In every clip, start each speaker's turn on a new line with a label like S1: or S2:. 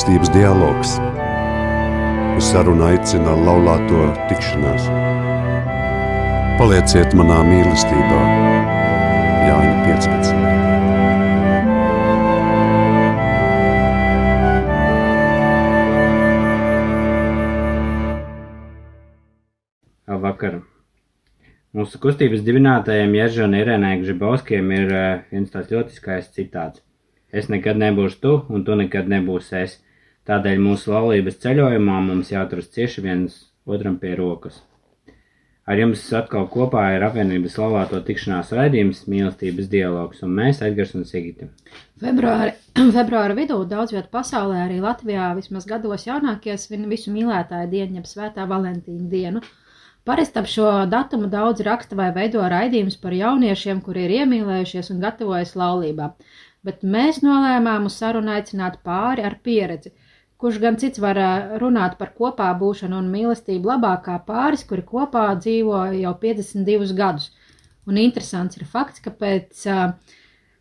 S1: Mīlestības dialogs. Uz sarunu aicina laulāto tikšanās. Palieciet manā mīlestībā, Jāņa 15.
S2: Labvakar! Mūsu kustības dibinātājiem Jerža un Irēnai Gžibauskiem ir uh, viens tāds ļoti skaists citāts. Es nekad nebūšu tu, un tu nekad nebūsi es. Tādēļ mūsu laulības ceļojumā mums jāturas cieši viens otram pie rokas. Ar jums atkal kopā ir apvienības laulāto tikšanās raidījums mīlestības dialogs, un mēs, Edgars un Sigita.
S3: Februāri, februāra vidū daudz vietā pasaulē, arī Latvijā, vismaz gados jaunākie svin visu mīlētāju dienu, jeb svētā Valentīna dienu. Parasti ap šo datumu daudz raksta vai veido raidījumus par jauniešiem, kuri ir iemīlējušies un gatavojas laulībā, bet mēs nolēmām uz sarunu aicināt pāri ar pieredzi, kurš gan cits var runāt par kopā būšanu un mīlestību labākā pāris, kuri kopā dzīvo jau 52 gadus. Un interesants ir fakts, ka pēc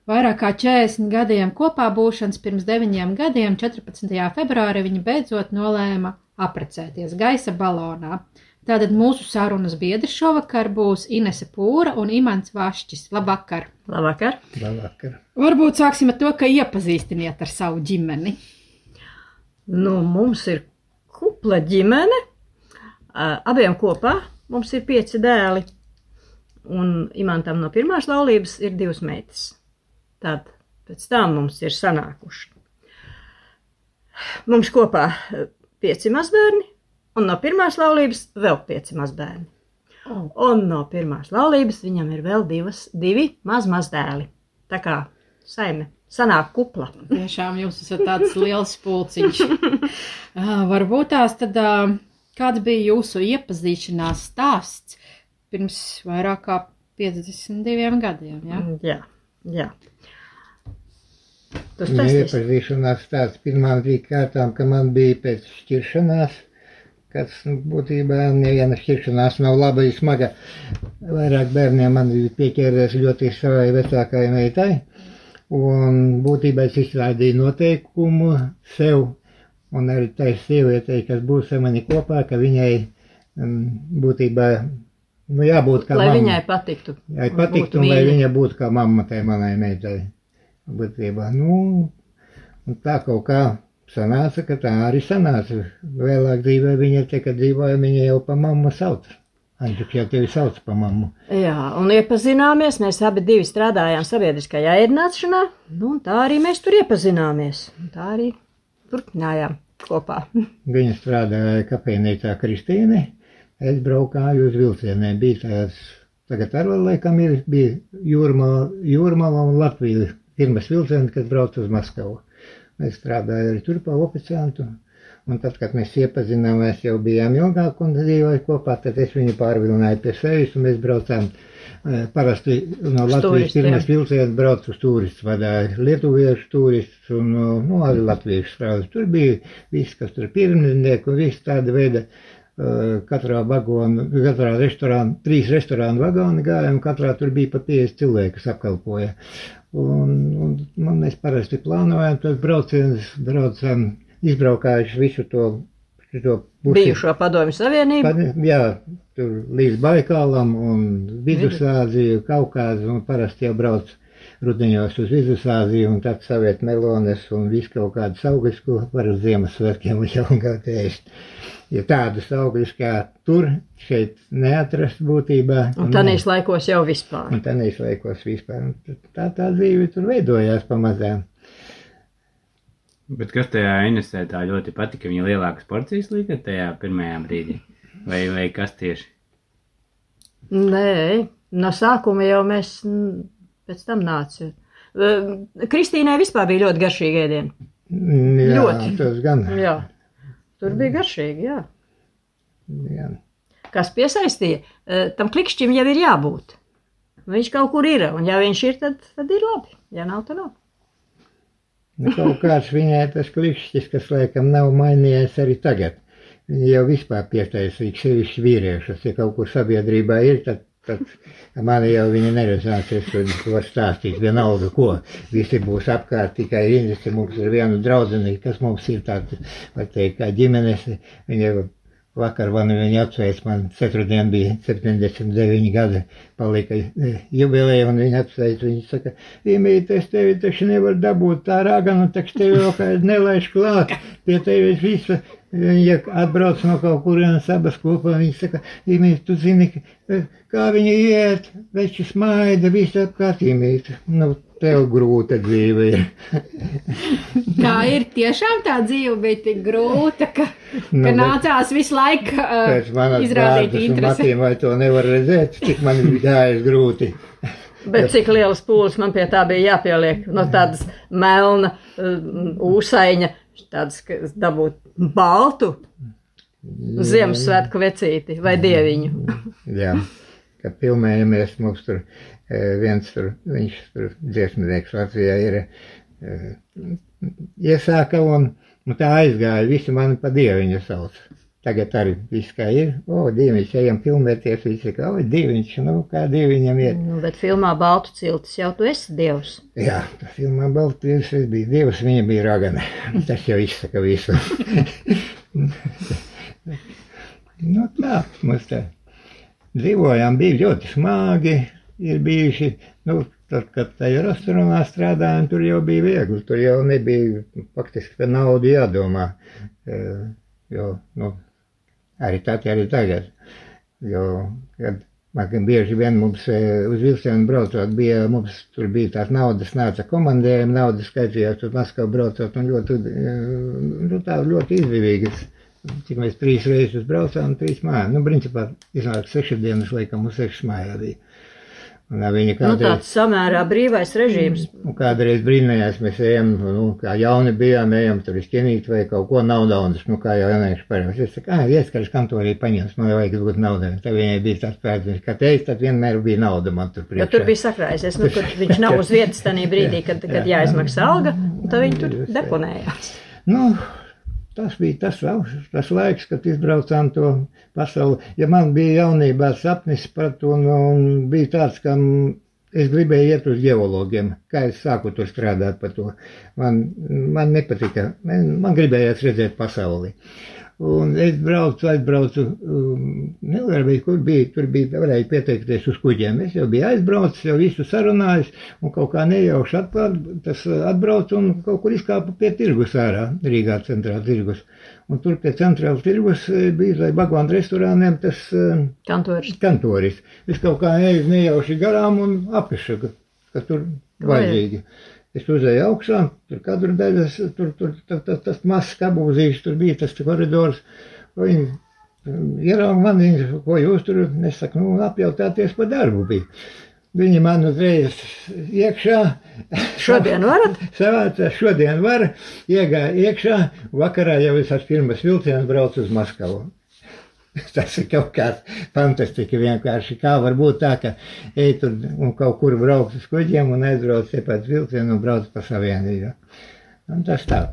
S3: vairāk kā 40 gadiem kopā būšanas pirms 9 gadiem, 14. februārī, viņi beidzot nolēma apprecēties gaisa balonā. Tātad mūsu sarunas biedri šovakar būs Inese Pūra un Imants Vašķis. Labvakar!
S4: Labvakar!
S5: Labvakar.
S3: Varbūt sāksim ar to, ka iepazīstiniet ar savu ģimeni.
S4: Nu, mums ir kupla ģimene, abiem kopā mums ir pieci dēli, un Imantam no pirmās laulības ir divas meitas. Tad pēc tam mums ir sanākuši. Mums kopā ā, pieci mazbērni, un no pirmās laulības vēl pieci mazbērni.
S3: Oh.
S4: Un no pirmās laulības viņam ir vēl divas, divi mazmazdēli. Tā kā saime sanāk kupla.
S3: Tiešām jūs esat tāds liels pulciņš. Ah, Varbūt tās tad, kāds bija jūsu iepazīšanās stāsts pirms vairāk kā 52 gadiem, ja?
S4: Jā, jā. Tas ir.
S5: iepazīšanās tāds pirmām bija kārtām, ka man bija pēc šķiršanās, kas nu, būtībā neviena šķiršanās nav laba, ir smaga. Vairāk bērniem man bija pieķēries ļoti savai vecākajai meitai. Un būtībā es izstrādīju noteikumu sev un arī tai sievietei, kas būs ar mani kopā, ka viņai um, būtībā nu, jābūt kā
S4: Lai
S5: mammai.
S4: viņai patiktu.
S5: Lai
S4: un
S5: patiktu,
S4: būtu
S5: un lai viņa būtu kā mamma tai manai meitai. Būtībā, nu, un tā kaut kā sanāca, ka tā arī sanāca. Vēlāk dzīvē viņa te, kad dzīvoja, viņa jau pa mammu sauc. Andriks jau tevi sauc pa mammu.
S4: Jā, un iepazināmies. Mēs abi divi strādājām sabiedriskajā ēdināšanā. Nu, un tā arī mēs tur iepazināmies. Tā arī turpinājām kopā.
S5: Viņa strādāja kapeinīcā Kristīne. Es braukāju uz vilcieniem. Bija tāds, tagad ar vēl laikam ir, bija Jūrmala, Jūrmala un Latvija pirmas vilciens, kas brauc uz Maskavu. Mēs strādājām arī tur pa oficiantu. Un tad, kad mēs iepazināmies, jau bijām ilgāk un dzīvojām kopā, tad es viņu pārvilināju pie sevis un mēs braucām. eh, Parasti no Latvijas pirmais vilciens brauc uz turistus, vadīja lietuviešu turistus un nu, arī latviešu strādājus. Tur bija viss, kas tur pirmnieki un viss tāda veida. eh, Katrā vagonā, katrā restorānā, trīs restorānu vagoni gāja, un katrā tur bija pa 50 cilvēku, kas apkalpoja. Un, un, un mēs parasti plānojam tos braucienus, braucam, izbraukājuši visu to, to pusi.
S4: Bijušo padomju savienību.
S5: Pa- Jā, tur līdz Baikālam un Vidusāziju, Kaukāzu un parasti jau brauc rudeņos uz Vidusāziju un tad saviet melones un visu kaut kādu augļus, ko var uz Ziemassvētkiem jau gāt ēst. Ja tādus augļus kā tur, šeit neatrast būtībā.
S4: Un tādīs laikos jau vispār.
S5: Un tādīs laikos vispār. Un Tā tā dzīve tur veidojās pamazām.
S2: Bet kas tajā Inesē tā ļoti patika? Viņa lielākas porcijas lika tajā pirmajā brīdī. Vai, vai kas tieši?
S4: Nē, no sākuma jau mēs pēc tam nācām. Kristīnai vispār bija ļoti garšīgi ēdieni.
S5: Jā,
S4: Ļoti.
S5: tas gan.
S4: Jā, tur bija garšīgi, jā.
S5: jā.
S4: Kas piesaistīja? Eh, Tam klikšķim jau ir jābūt. Viņš kaut kur ir, un ja viņš ir, tad, tad ir labi. Ja nav, tad nav.
S5: Nu, kaut kāds viņai tas klikšķis, kas laikam nav mainījies arī tagad. Viņa jau vispār pietaisīga sevišķi vīriešus. Ja kaut kur sabiedrībā ir, tad tad mani jau viņi neredzēs, es varu stāstīt vienalga, ko. Visi būs apkārt, tikai Indisi mums ir viena draudzene, kas mums ir tāds, var teikt, kā ģimenes, viņa Vakar man viņa apsveic, man ceturtdien bija 79 gadi, palika e, jubileja, un viņa apsveic, viņa saka, Imīt, es tevi taču nevaru dabūt tā raganu, taču tevi vēl kā nelaiž klāt, pie tevis visa, viņa atbrauc no kaut kurienes abas kopā, viņa saka, Imīt, tu zini, kā viņi iet, veči smaida, viss apkārt, Imīt, nu, tev grūta dzīve ir.
S3: Tā ir tiešām tā dzīve, bija tik grūta, ka, nu, ka nācās visu laiku uh, izrādīt interesi.
S5: Matiem, vai to nevar redzēt, cik man gājas grūti.
S4: Bet cik lielas pūles man pie tā bija jāpieliek no tādas melna uh, ūsaiņa, tādas, ka dabūt baltu Ziemassvētku vecīti vai dieviņu.
S5: Jā, kad filmējamies, mums tur viens tur, viņš tur dziesminieks Latvijā ir iesāka un, un tā aizgāja, visi mani pa dieviņu sauc. Tagad arī viss kā ir, o, dieviņš, ejam filmēties, visi kā, o, dieviņš, nu, kā dieviņam iet.
S4: Nu, bet filmā Baltu ciltis jau tu esi dievs.
S5: Jā, filmā Baltu ciltis es biju dievs, viņa bija ragana. Tas jau izsaka visu. nu, tā, mums tā. Dzīvojām, bija ļoti smagi, ir bijuši, nu, tad, kad tajā restorānā strādājām, tur jau bija viegli, tur jau nebija faktiski par naudu jādomā, jo, nu, arī tad, arī tagad, jo, kad man bieži vien mums uz vilcienu braucot, bija, mums tur bija tās naudas, nāca komandējumi, naudas skaitījās, tur Maskavu braucot, un ļoti, nu, tā ļoti izdevīgas. Cik mēs trīs reizes braucām, trīs mājā. Nu, principā, iznāk sešas dienas, laikam, mums sešas mājā bija.
S4: Viņa kādreiz, nu, tāds samērā brīvais režīms.
S5: Kādreiz brīnījās, mēs ejam, nu, kā jauni bijām, ejam tur izķinīt vai kaut ko nav naudas, nu, kā jau jaunieši parasti. Es saku, ah, ieskars, kam to arī paņems, man vajag būt naudai. Tā viņai bija tāds pēdējais, ka teikt, tad vienmēr bija nauda man tur priekšā.
S4: Jo tur bija sakrājies, nu, kur viņš nav uz vietas tanī brīdī, kad, kad jāizmaksā alga, tad viņi tur deponējās.
S5: Nu, Tas bija tas, vēl, tas laiks, kad izbraucām to pasauli. Ja man bija jaunībā sapnis par to, un, un bija tāds, ka es gribēju iet uz geologiem, kā es sāku tur strādāt par to. Man, man nepatika, man, man gribējās redzēt pasauli. Un es braucu, aizbraucu, um, nevaru, kur bija, tur bija, varēja pieteikties uz kuģiem. Es jau biju aizbraucis, jau visu sarunājis, un kaut kā nejauši atpār, tas uh, atbraucu un kaut kur izkāpu pie tirgus ārā, Rīgā centrā tirgus. Un tur pie centrāla tirgus eh, bija zai bagvānu restorāniem tas uh,
S4: kantoris.
S5: kantoris. Es kaut kā nejauši garām un apešu, ka, ka tur vajadzīgi. Vai. Es uzēju augšā, tur kadru daļas, tur, tur tas, tas, tas mazs kabūzīgs, tur bija tas koridors. Viņi ierauga mani, ko jūs tur, es saku, nu, apjautāties par darbu bija. Viņi man uzreiz iekšā.
S4: Šodien varat?
S5: Savāca, šodien var, iegāja iekšā, vakarā jau es ar pirmas vilcienu braucu uz Maskavu. Tas ir kaut kāds fantastiski vienkārši. Kā var būt tā, ka ej tur un kaut kur braukt uz kuģiem un aizbrauc te pēc vilcienu un brauc pa savienību. Un tas tā.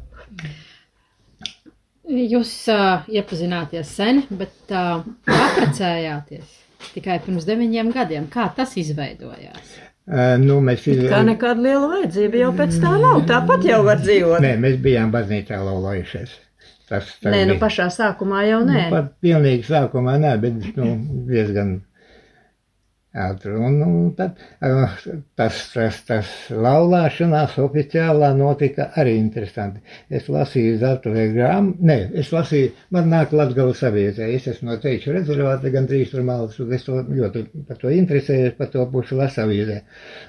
S3: Jūs uh, iepazināties sen, bet uh, apprecējāties tikai pirms deviņiem gadiem. Kā tas izveidojās?
S5: Uh, nu, mēs
S4: ir... Kā nekāda liela vajadzība jau pēc tā nav, tāpat jau var dzīvot.
S5: Nē, mēs bijām baznīcā laulājušies.
S4: Tas, tas nē, nu pašā sākumā jau nē. Nu,
S5: pat pilnīgi sākumā nē, bet nu, diezgan ātri. Un, un tad tas, tas, tas laulāšanās oficiālā notika arī interesanti. Es lasīju Zartuvē grāmatu, nē, es lasīju, man nāk Latgales savietē, es esmu no Teiču rezervāta, gan trīs tur malas, un es to ļoti par to interesējos, par to pušu lasavīzē.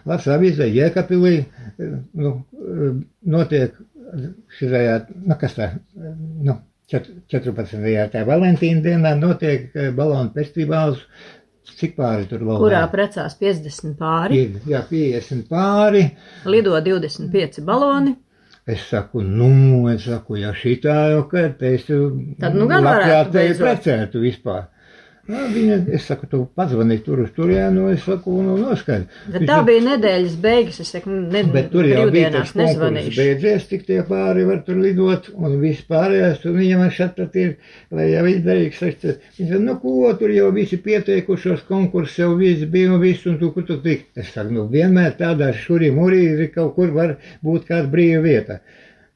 S5: Lasavīzē, Jēkapilī, nu, notiek šajā, nu, kas tā, nu, 14. tā Valentīna dienā notiek eh, balonu festivāls. Cik pāri tur vēl?
S4: Kurā precās 50 pāri?
S5: Jā, 50 pāri.
S4: Lido 25 baloni.
S5: Es saku, nu, es saku, ja šitā jau, ka te es
S4: Tad nu gan varētu
S5: te precētu vispār. Nā, viņa, es saku, tu pazvanīji tur uz turienu, es saku, un noskaidro.
S4: Tā bija nedēļas beigas, es saku, ne,
S5: Bet tur jau bija tas konkurss beidzies, tik tie pāri var tur lidot, un viss pārējais, un viņam šeit tad ir, lai jau izdarīgs, viņš saka, nu ko, tur jau visi pieteikušos, konkurss jau viss bija, un viss, un tu, kur tu tik. Es saku, nu vienmēr tādā šurī murī ir kaut kur var būt kāda brīva vieta.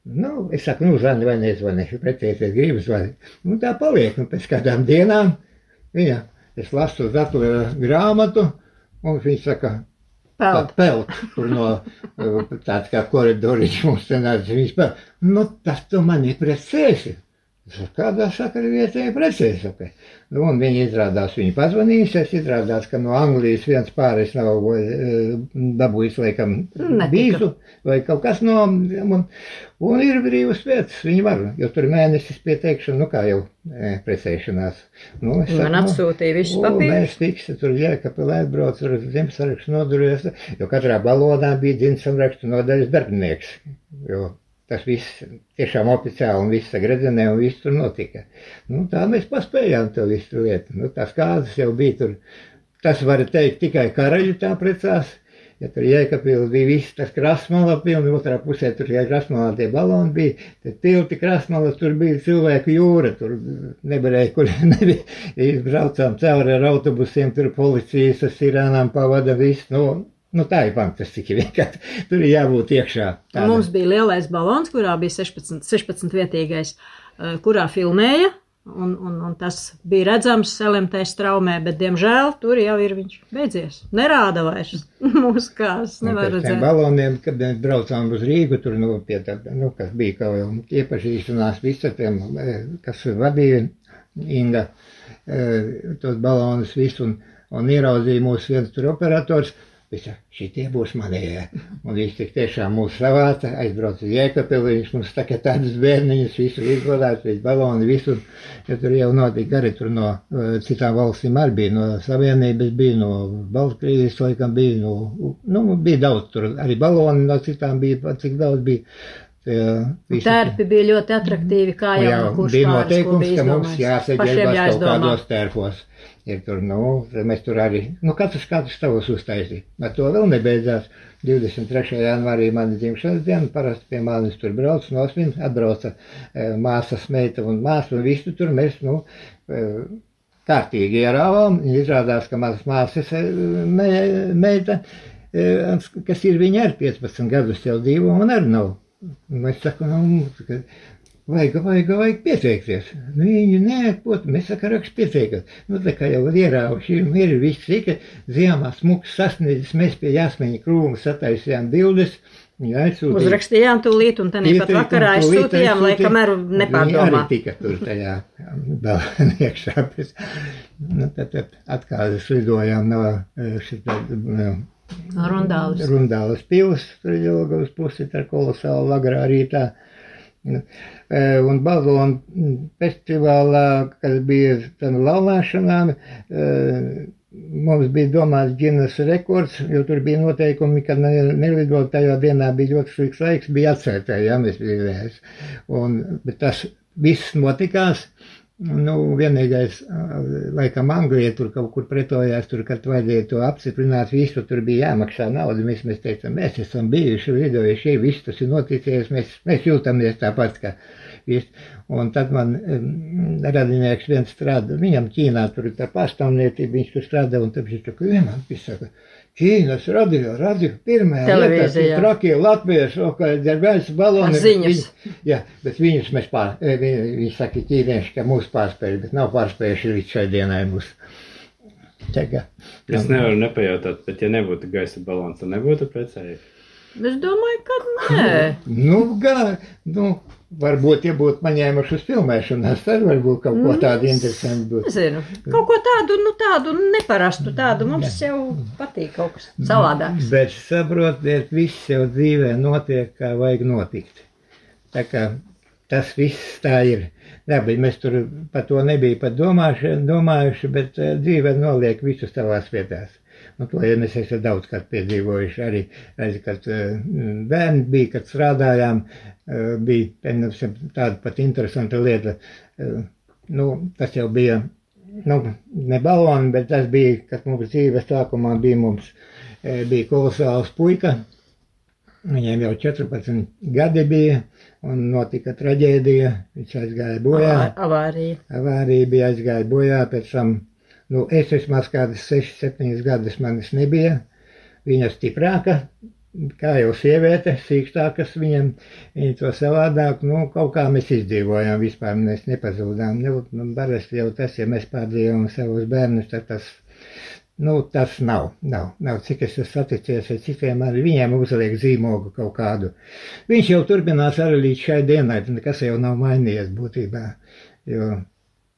S5: Nu, es saku, nu, zvani vai nezvani, precīzi gribu zvanīt. Nu, tā paliek, un pēc kādām dienām viņa, es lasu datora grāmatu, un viņš saka,
S4: Peld.
S5: Tā peld, tur no eh, tāds kā koridoriņš mums te nāca. Viņš peld. Nu, tas tu mani precēsi. Saku, Kādā sakarā vietējā precēsi? Okay. Nu, un viņi izrādās, viņi pazvanījušies, izrādās, ka no Anglijas viens pāris nav eh, dabūjis, laikam,
S4: Netika.
S5: bīzu vai kaut kas no, un, un ir brīvas vietas, viņi var, jo tur mēnesis pieteikšana, nu kā jau e, precēšanās. Nu, es
S4: Man
S5: nu,
S4: apsūtīja visus papīrus.
S5: Mēs fiksi tur jēkapilē atbrauc ar dzimsarakstu noduries, jo katrā balonā bija dzimsarakstu nodaļas darbinieks. Jo tas viss tiešām oficiāli un viss sagredzenē un viss tur notika. Nu, tā mēs paspējām to visu lietu. Nu, tās kādas jau bija tur. Tas var teikt tikai karaļi tā precās. Ja tur jēkapils bija viss tas krasmala pilni, otrā pusē tur jau krasmalā tie baloni bija, tad tilti krasmala, tur bija cilvēku jūra, tur nevarēja, kur nebija, izbraucām cauri ar autobusiem, tur policijas ar sirānām pavada viss, nu, nu tā ir fantastiski vienkārši, tur ir jābūt iekšā.
S4: Un Mums bija lielais balons, kurā bija 16, 16 vietīgais, eh, kurā filmēja. Un, un, un tas bija redzams LMT straumē, bet, diemžēl, tur jau ir viņš beidzies. Nerāda vairs mūsu kāzas,
S5: Un
S4: nevar redzēt.
S5: baloniem, kad mēs braucām uz Rīgu, tur, nu, pie tā, nu, kas bija kaut jau iepazīšanās visatiem, kas vadīja Inga, tos balonus visu, un, un ieraudzīja mūsu viens tur operators, Viņš šitie būs manējie. Un viņš tik tiešām mūs savāca, aizbrauca uz Jēkabili, viņš mums tā kā tādus bērniņus, visu izgodās, visu baloni, visu, jo tur jau notika arī tur no eh, citām valstīm arī bija, no Savienības bija, no Baltkrievijas laikam bija, no, nu, bija daudz tur, arī baloni no citām bija, cik daudz bija.
S4: Tērpi bija ļoti attraktīvi, kā jau kurš
S5: bija noteikums, ka mums
S4: Pašiem
S5: kaut kādos tērpos. Ir tur, nu, mēs tur arī, nu, katrs katrs tavus uztaisīja. Bet to vēl nebeidzās. 23. janvārī mana dzimšanas diena, parasti pie manis tur brauc, nosvin, atbrauca e, māsas meita un māsa, un visu tur mēs, nu, e, kārtīgi ierāvām. Izrādās, ka manas māsas e, me, meita, e, kas ir viņa ar 15 gadus jau dzīvo, un arī nav. Es saku, nu, vajag, vajag, vajag pieteikties. Nu, viņi neatpot, mēs sakām, rakst pieteikties. Nu, tā kā jau ierauši, ir viss tika, ziemā smuks sasniedzis, mēs pie jāsmeņa krūmu sataisījām bildes. Viņa aizsūtīja.
S4: Uzrakstījām tūlīt, un tad pat vakarā aizsūtījām, lai kamēr nepārdomā.
S5: arī tika tur tajā vēl iekšā. pēc- Nu, tad, tad atkal slidojām no eh, šitā, no
S4: Rundālis.
S5: Rundālas pils, tur ilga uz pusi, tā kolosāla lagrā rītā. Nu, Un balonu festivālā, kas bija tam laulāšanām, eh, mums bija domāts Guinness rekords, jo tur bija noteikumi, ka ne- nelidot tajā dienā bija ļoti slikts laiks, bija atcētē, ja mēs bijām. Un, bet tas viss notikās. Nu, vienīgais, ā, laikam, Anglijā tur kaut kur pretojās, tur, kad vajadzēja to apstiprināt, visu tur bija jāmaksā nauda. Mēs, mēs teicām, mēs esam bijuši lidojuši, viss tas ir noticies, mēs, mēs jūtamies tāpat, kā viss. Un tad man um, radinieks viens strādā, viņam Ķīnā tur ir tā pastāvniecība, viņš tur strādā, un tad viņš tā, ka vienam, viņš saka, Ķīnas radio, radio, pirmajā
S4: Televīzijā.
S5: trakie latvieši, o, kā gaisa baloni.
S4: Ziņas.
S5: Viņi, jā, bet viņus mēs pār, eh, viņi, viņi saka ķīnieši, ka mūs pārspēj, bet nav pārspējuši līdz šai dienai mūs. Čega.
S2: Es nevaru nepajautāt, bet ja nebūtu gaisa balons, tad nebūtu precēji.
S4: Es domāju, ka nē.
S5: Nu, gan, nu, varbūt, ja būtu paņēmuši uz filmēšanās, tad varbūt kaut ko tādu interesantu būtu.
S4: Nezinu. Kaut ko tādu, nu tādu neparastu tādu. Mums jau patīk kaut kas savādāks.
S5: Bet saprotiet, viss jau dzīvē notiek, kā vajag notikt. Tā kā tas viss tā ir. Jā, bet mēs tur par to nebija pat domājuši, domājuši bet eh, dzīve noliek visus savās vietās. Nu, to ja mēs esam daudz kārt piedzīvojuši. Arī, arī kad uh, bērni bija, kad strādājām, uh, bija piemēram, tāda pat interesanta lieta. Uh, nu, tas jau bija nu, ne baloni, bet tas bija, kad mums dzīves sākumā bija mums, bija kolosāls puika. Viņiem jau 14 gadi bija, un notika traģēdija. Viņš aizgāja bojā.
S4: Avārija.
S5: Avārija bija aizgāja bojā, pēc tam, nu, es vismaz kādas 6, 7 gadus manis nebija. Viņa stiprāka, kā jau sieviete, sīkstākas viņam, viņa to savādāk, nu, kaut kā mēs izdzīvojām, vispār mēs nepazūdām. Nu, nu, parasti jau tas, ja mēs pārdzīvojam savus bērnus, tad tas, nu, tas nav, nav, nav, cik es esmu saticies ar citiem, arī viņiem uzliek zīmogu kaut kādu. Viņš jau turpinās arī līdz šai dienai, nekas jau nav mainījies būtībā, jo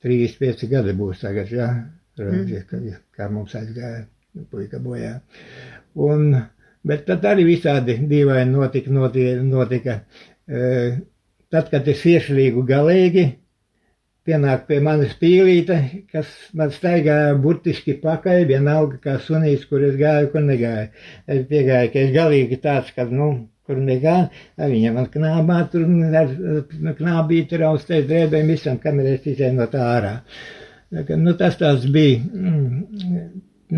S5: 35 gadi būs tagad, jā, redzēt, kā, kā mums aizgāja puika bojā. Un, Bet tad arī visādi dīvaini notika. notika, notika. E, tad, kad es iešlīgu galīgi, pienāk pie manis pīlīte, kas man staigāja burtiski pakaļ, vienalga kā sunīts, kur es gāju, kur negāju. Es piegāju, ka es galīgi tāds, ka, nu, kur nekā, viņa man knābā tur ar knābīti raustēs drēbēm visam, kamēr es izēju no tā ārā. Nu, tas tāds bija, mm,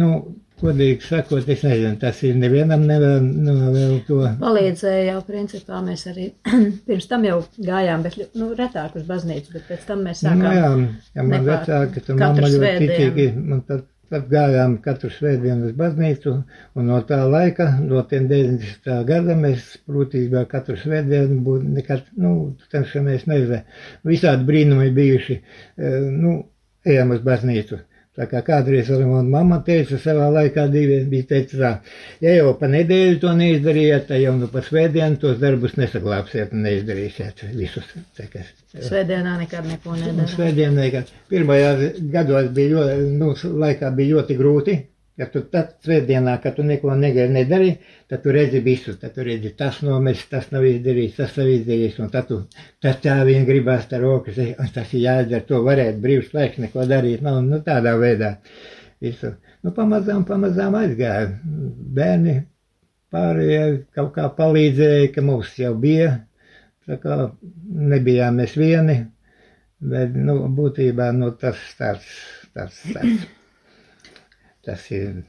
S5: nu, Godīgi sakot, es nezinu, tas ir nevienam nevēl, nevēl to.
S4: Palīdzēja jau principā mēs arī pirms tam jau gājām, bet, nu, retāk uz baznīcu, bet pēc tam mēs sākām.
S5: Nu, jā, ja man vecāki, tad mamma ļoti ticīgi, man tad, tad gājām katru svētdienu uz baznīcu, un no tā laika, no tiem 90. gada mēs prūtībā katru svētdienu būtu nekad, nu, cenšamies nezinu, visādi brīnumi bijuši, nu, ejam uz baznīcu. Tā kā kādreiz arī man mamma teica savā laikā, divi bija teica tā, ja jau pa nedēļu to neizdarījāt, tad jau nu pa svētdienu tos darbus nesaglābsiet un neizdarīsiet visus. Tekas.
S4: Svētdienā nekad neko nedara.
S5: Svētdienā nekad. Pirmajā gados bija ļoti, nu, laikā bija ļoti grūti, Ja tu tad svētdienā, kad tu neko nedari, tad tu redzi visu. Tad tu redzi, tas nomests, tas nav izdarīts, tas nav izdarīts. Un tad tu tas tā vien gribās tā rokas, tas ir jādara, to varētu brīvs laiks neko darīt. Nav, nu, tādā veidā. Visu. Nu, pamazām, pamazām aizgāja. Bērni pārējie kaut kā palīdzēja, ka mums jau bija. Tā kā nebijām mēs vieni. Bet, nu, būtībā, nu, tas tāds, tāds, tāds. Tas ir.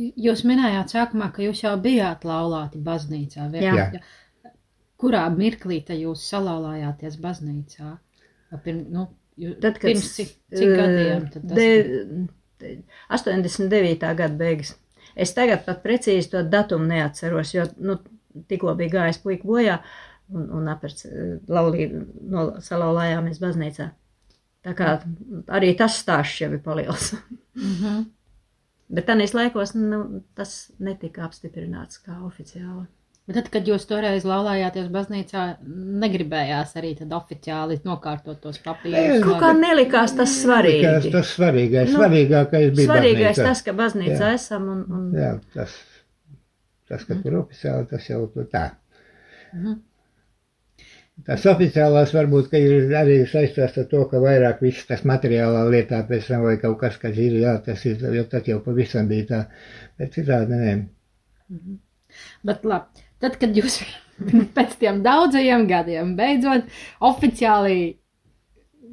S3: Jūs minējāt sākumā, ka jūs jau bijāt laulāti baznīcā.
S5: Jā. Jā.
S3: Kurā mirklī jūs salauzāties baznīcā? Pirm, nu, jūs,
S4: tad, kad,
S3: pirms cik, cik gadiem?
S4: De, de, 89. gada beigas. Es tagad pat precīzi to datumu neatceros, jo nu, tikko bija gājis puika bojā un, un apēc laulību no, salauzājāmies baznīcā. Tā kā arī tas stāsts jau ir paliels.
S3: Mm -hmm.
S4: Bet tajos laikos nu, tas netika apstiprināts kā oficiāli.
S3: Bet tad, kad jūs toreiz laulājāties baznīcā, negribējās arī tad oficiāli nokārtot tos papīrus?
S4: Kaut kā nelikās tas svarīgi.
S5: Nelikās tas svarīgais, nu, svarīgākais bija
S4: Svarīgais
S5: baznīca.
S4: tas, ka baznīcā Jā. esam un... un...
S5: Jā, tas, tas, ka tur oficiāli, tas jau tā.
S3: Mhm.
S5: Tas oficiālās varbūt ir arī saistās ar to, ka vairāk viss tas materiālā lietā pēc tam vai kaut kas, kas ir, jā, tas ir, jo tad jau pavisam bija tā, bet citādi nē.
S3: Mhm. Bet labi, tad, kad jūs pēc tiem daudzajiem gadiem beidzot oficiāli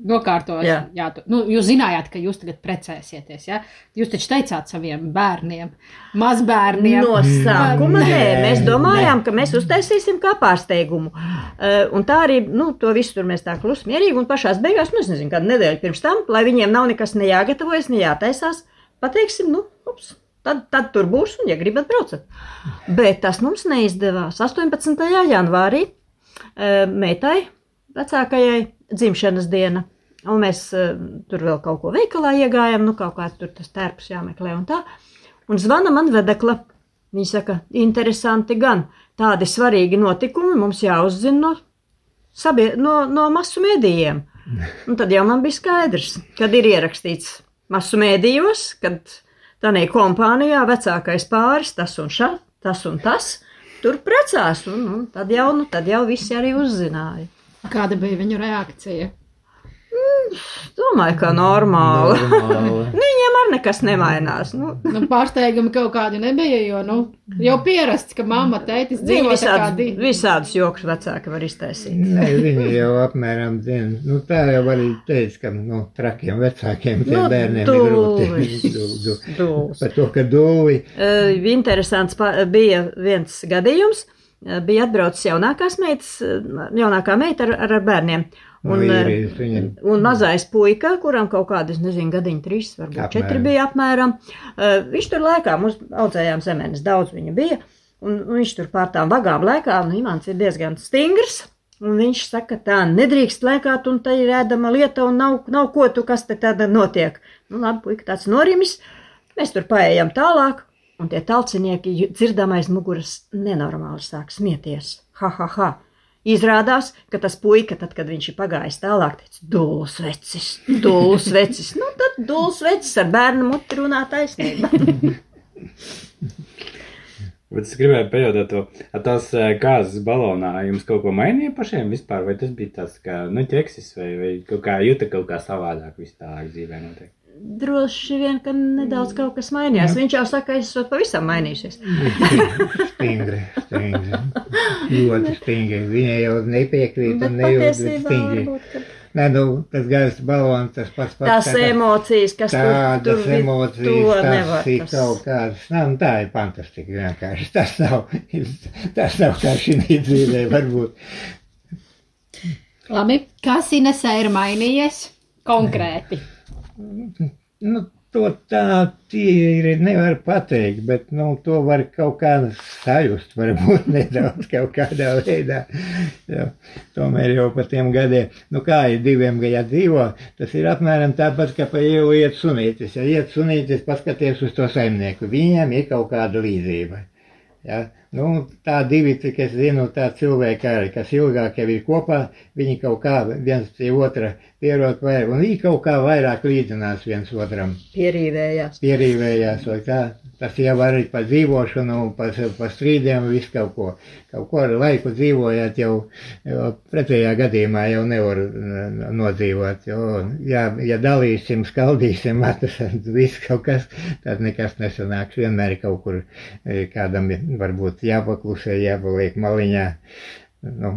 S3: nokārtos. Jā. Jā, tu, nu, jūs zinājāt, ka jūs tagad precēsieties. Ja? Jūs taču teicāt saviem bērniem, mazbērniem.
S4: No sākuma nē, mēs domājām, nē. ka mēs uztaisīsim kā pārsteigumu. Uh, un tā arī, nu, to visu tur mēs tā klusi mierīgi un pašās beigās, nu, es nezinu, kādu nedēļu pirms tam, lai viņiem nav nekas nejāgatavojas, nejātaisās, pateiksim, nu, ups. Tad, tad tur būs, un, ja gribat, braucat. Bet tas mums neizdevās. 18. janvārī uh, meitai, vecākajai, dzimšanas diena. Un mēs uh, tur vēl kaut ko veikalā iegājām, nu kaut kā tur tas tērps jāmeklē un tā. Un zvana man vedekla. Viņa saka, interesanti gan tādi svarīgi notikumi mums jāuzzina no, sabie, no, no masu mēdījiem. Un tad jau man bija skaidrs, kad ir ierakstīts masu mēdījos, kad tādā kompānijā vecākais pāris, tas un šā, tas un tas, tur precās. Un, un tad, jau, nu, tad jau visi arī uzzināja.
S3: Kāda bija viņu reakcija?
S4: Domāju, ka normāli.
S2: Normāli.
S4: Viņiem arī nekas nemainās. Nu,
S3: Nu, pārsteigumi kaut kādi nebija, jo nu, jau pierasts, ka mamma
S4: Viņi
S3: dzīvo tā kā
S4: visādus, joks vecāki var iztaisīt.
S5: Nē, viņi jau apmēram zina. Nu, tā jau arī teica, ka nu, trakiem vecākiem tiem
S4: Nu,
S5: bērniem ir
S4: dūlis.
S5: grūti. Du-
S4: Dūls.
S5: Par to, ka dūli.
S4: Uh, interesants pa- bija viens gadījums. Uh, Bija atbraucis jaunākās meitas, uh, jaunākā meita ar, ar bērniem.
S5: Nu,
S4: Un,
S5: vīrietis viņam
S4: un mazais puika, kuram kaut kādi, es nezinu, gadiņi trīs, varbūt
S5: Apmēram.
S4: četri bija apmēram. Viņš tur laikā, mums audzējām zemenes, daudz viņa bija. Un un viņš tur pār tām vagām lēkā, un Imants ir diezgan stingrs. Un viņš saka, tā nedrīkst lēkāt, un tā ir ēdama lieta, un nav, nav ko tu, kas te tāda notiek. Nu, labi, puika tāds norimis. Mēs tur paējam tālāk, un tie talcinieki dzirdamais muguras nenormāli sāk smieties. Ha, ha, ha! Izrādās, ka tas puika, tad, kad viņš ir pagājis tālāk, teica, dūls vecis, dūls vecis. Nu, tad dūls vecis ar bērnu muti runā taisnība.
S2: Bet es gribēju pajautāt, ar tās eh, gāzes balonā jums kaut ko mainīja pašiem vispār, vai tas bija tāds kā, nu, ķeksis, vai, vai kaut kā jūta kaut kā savādāk vis tālāk dzīvē notiek?
S4: Droši vien, ka nedaudz kaut kas mainījās. Viņš jau saka, ka es esmu pavisam mainījušies.
S5: stingri, stingri. Ļoti stingri. Viņai jau nepiekrīt un nejūt, stingri.
S4: ka
S5: Nē, nu, tas gaisa balons, tas pats pats.
S4: tās
S5: kā-
S4: emocijas, kas tur,
S5: Tādas
S4: tur vi-
S5: emocijas,
S4: to
S5: tas
S4: nevar.
S5: ir
S4: Tas...
S5: kaut kādas. Nā, nu, tā ir fantastika vienkārši. Tas nav, tas nav kā šī dzīvē varbūt.
S3: Labi, kas Inesē ir mainījies konkrēti?
S5: Nu, to tā tīri nevar pateikt, bet, nu, to var kaut kā sajust, varbūt nedaudz kaut kādā veidā. Jo, tomēr jau pa tiem gadiem, nu, kā ir diviem gadiem dzīvo, tas ir apmēram tāpat, kā pa ielu iet sunītis. Ja iet sunītis, paskaties uz to saimnieku, viņam ir kaut kāda līdzība. Ja? Nu, tā divi, cik es zinu, tā cilvēki arī, kas ilgāk jau ir kopā, viņi kaut kā viens pie otra pierod vai, un viņi kaut kā vairāk līdzinās viens otram,
S4: Pierīvējās.
S5: pierīvējās vai tā. Tas jau arī par dzīvošanu, par, par strīdiem, visu kaut ko. Kaut ko ar laiku dzīvojot, jau, jau pretējā gadījumā jau nevar nodzīvot. Jo, ja, ja dalīsim, skaldīsim, matus, viss kaut kas, tad nekas nesanāks. Vienmēr kaut kur eh, kādam varbūt jāpaklusē, jāpaliek maliņā. Nu,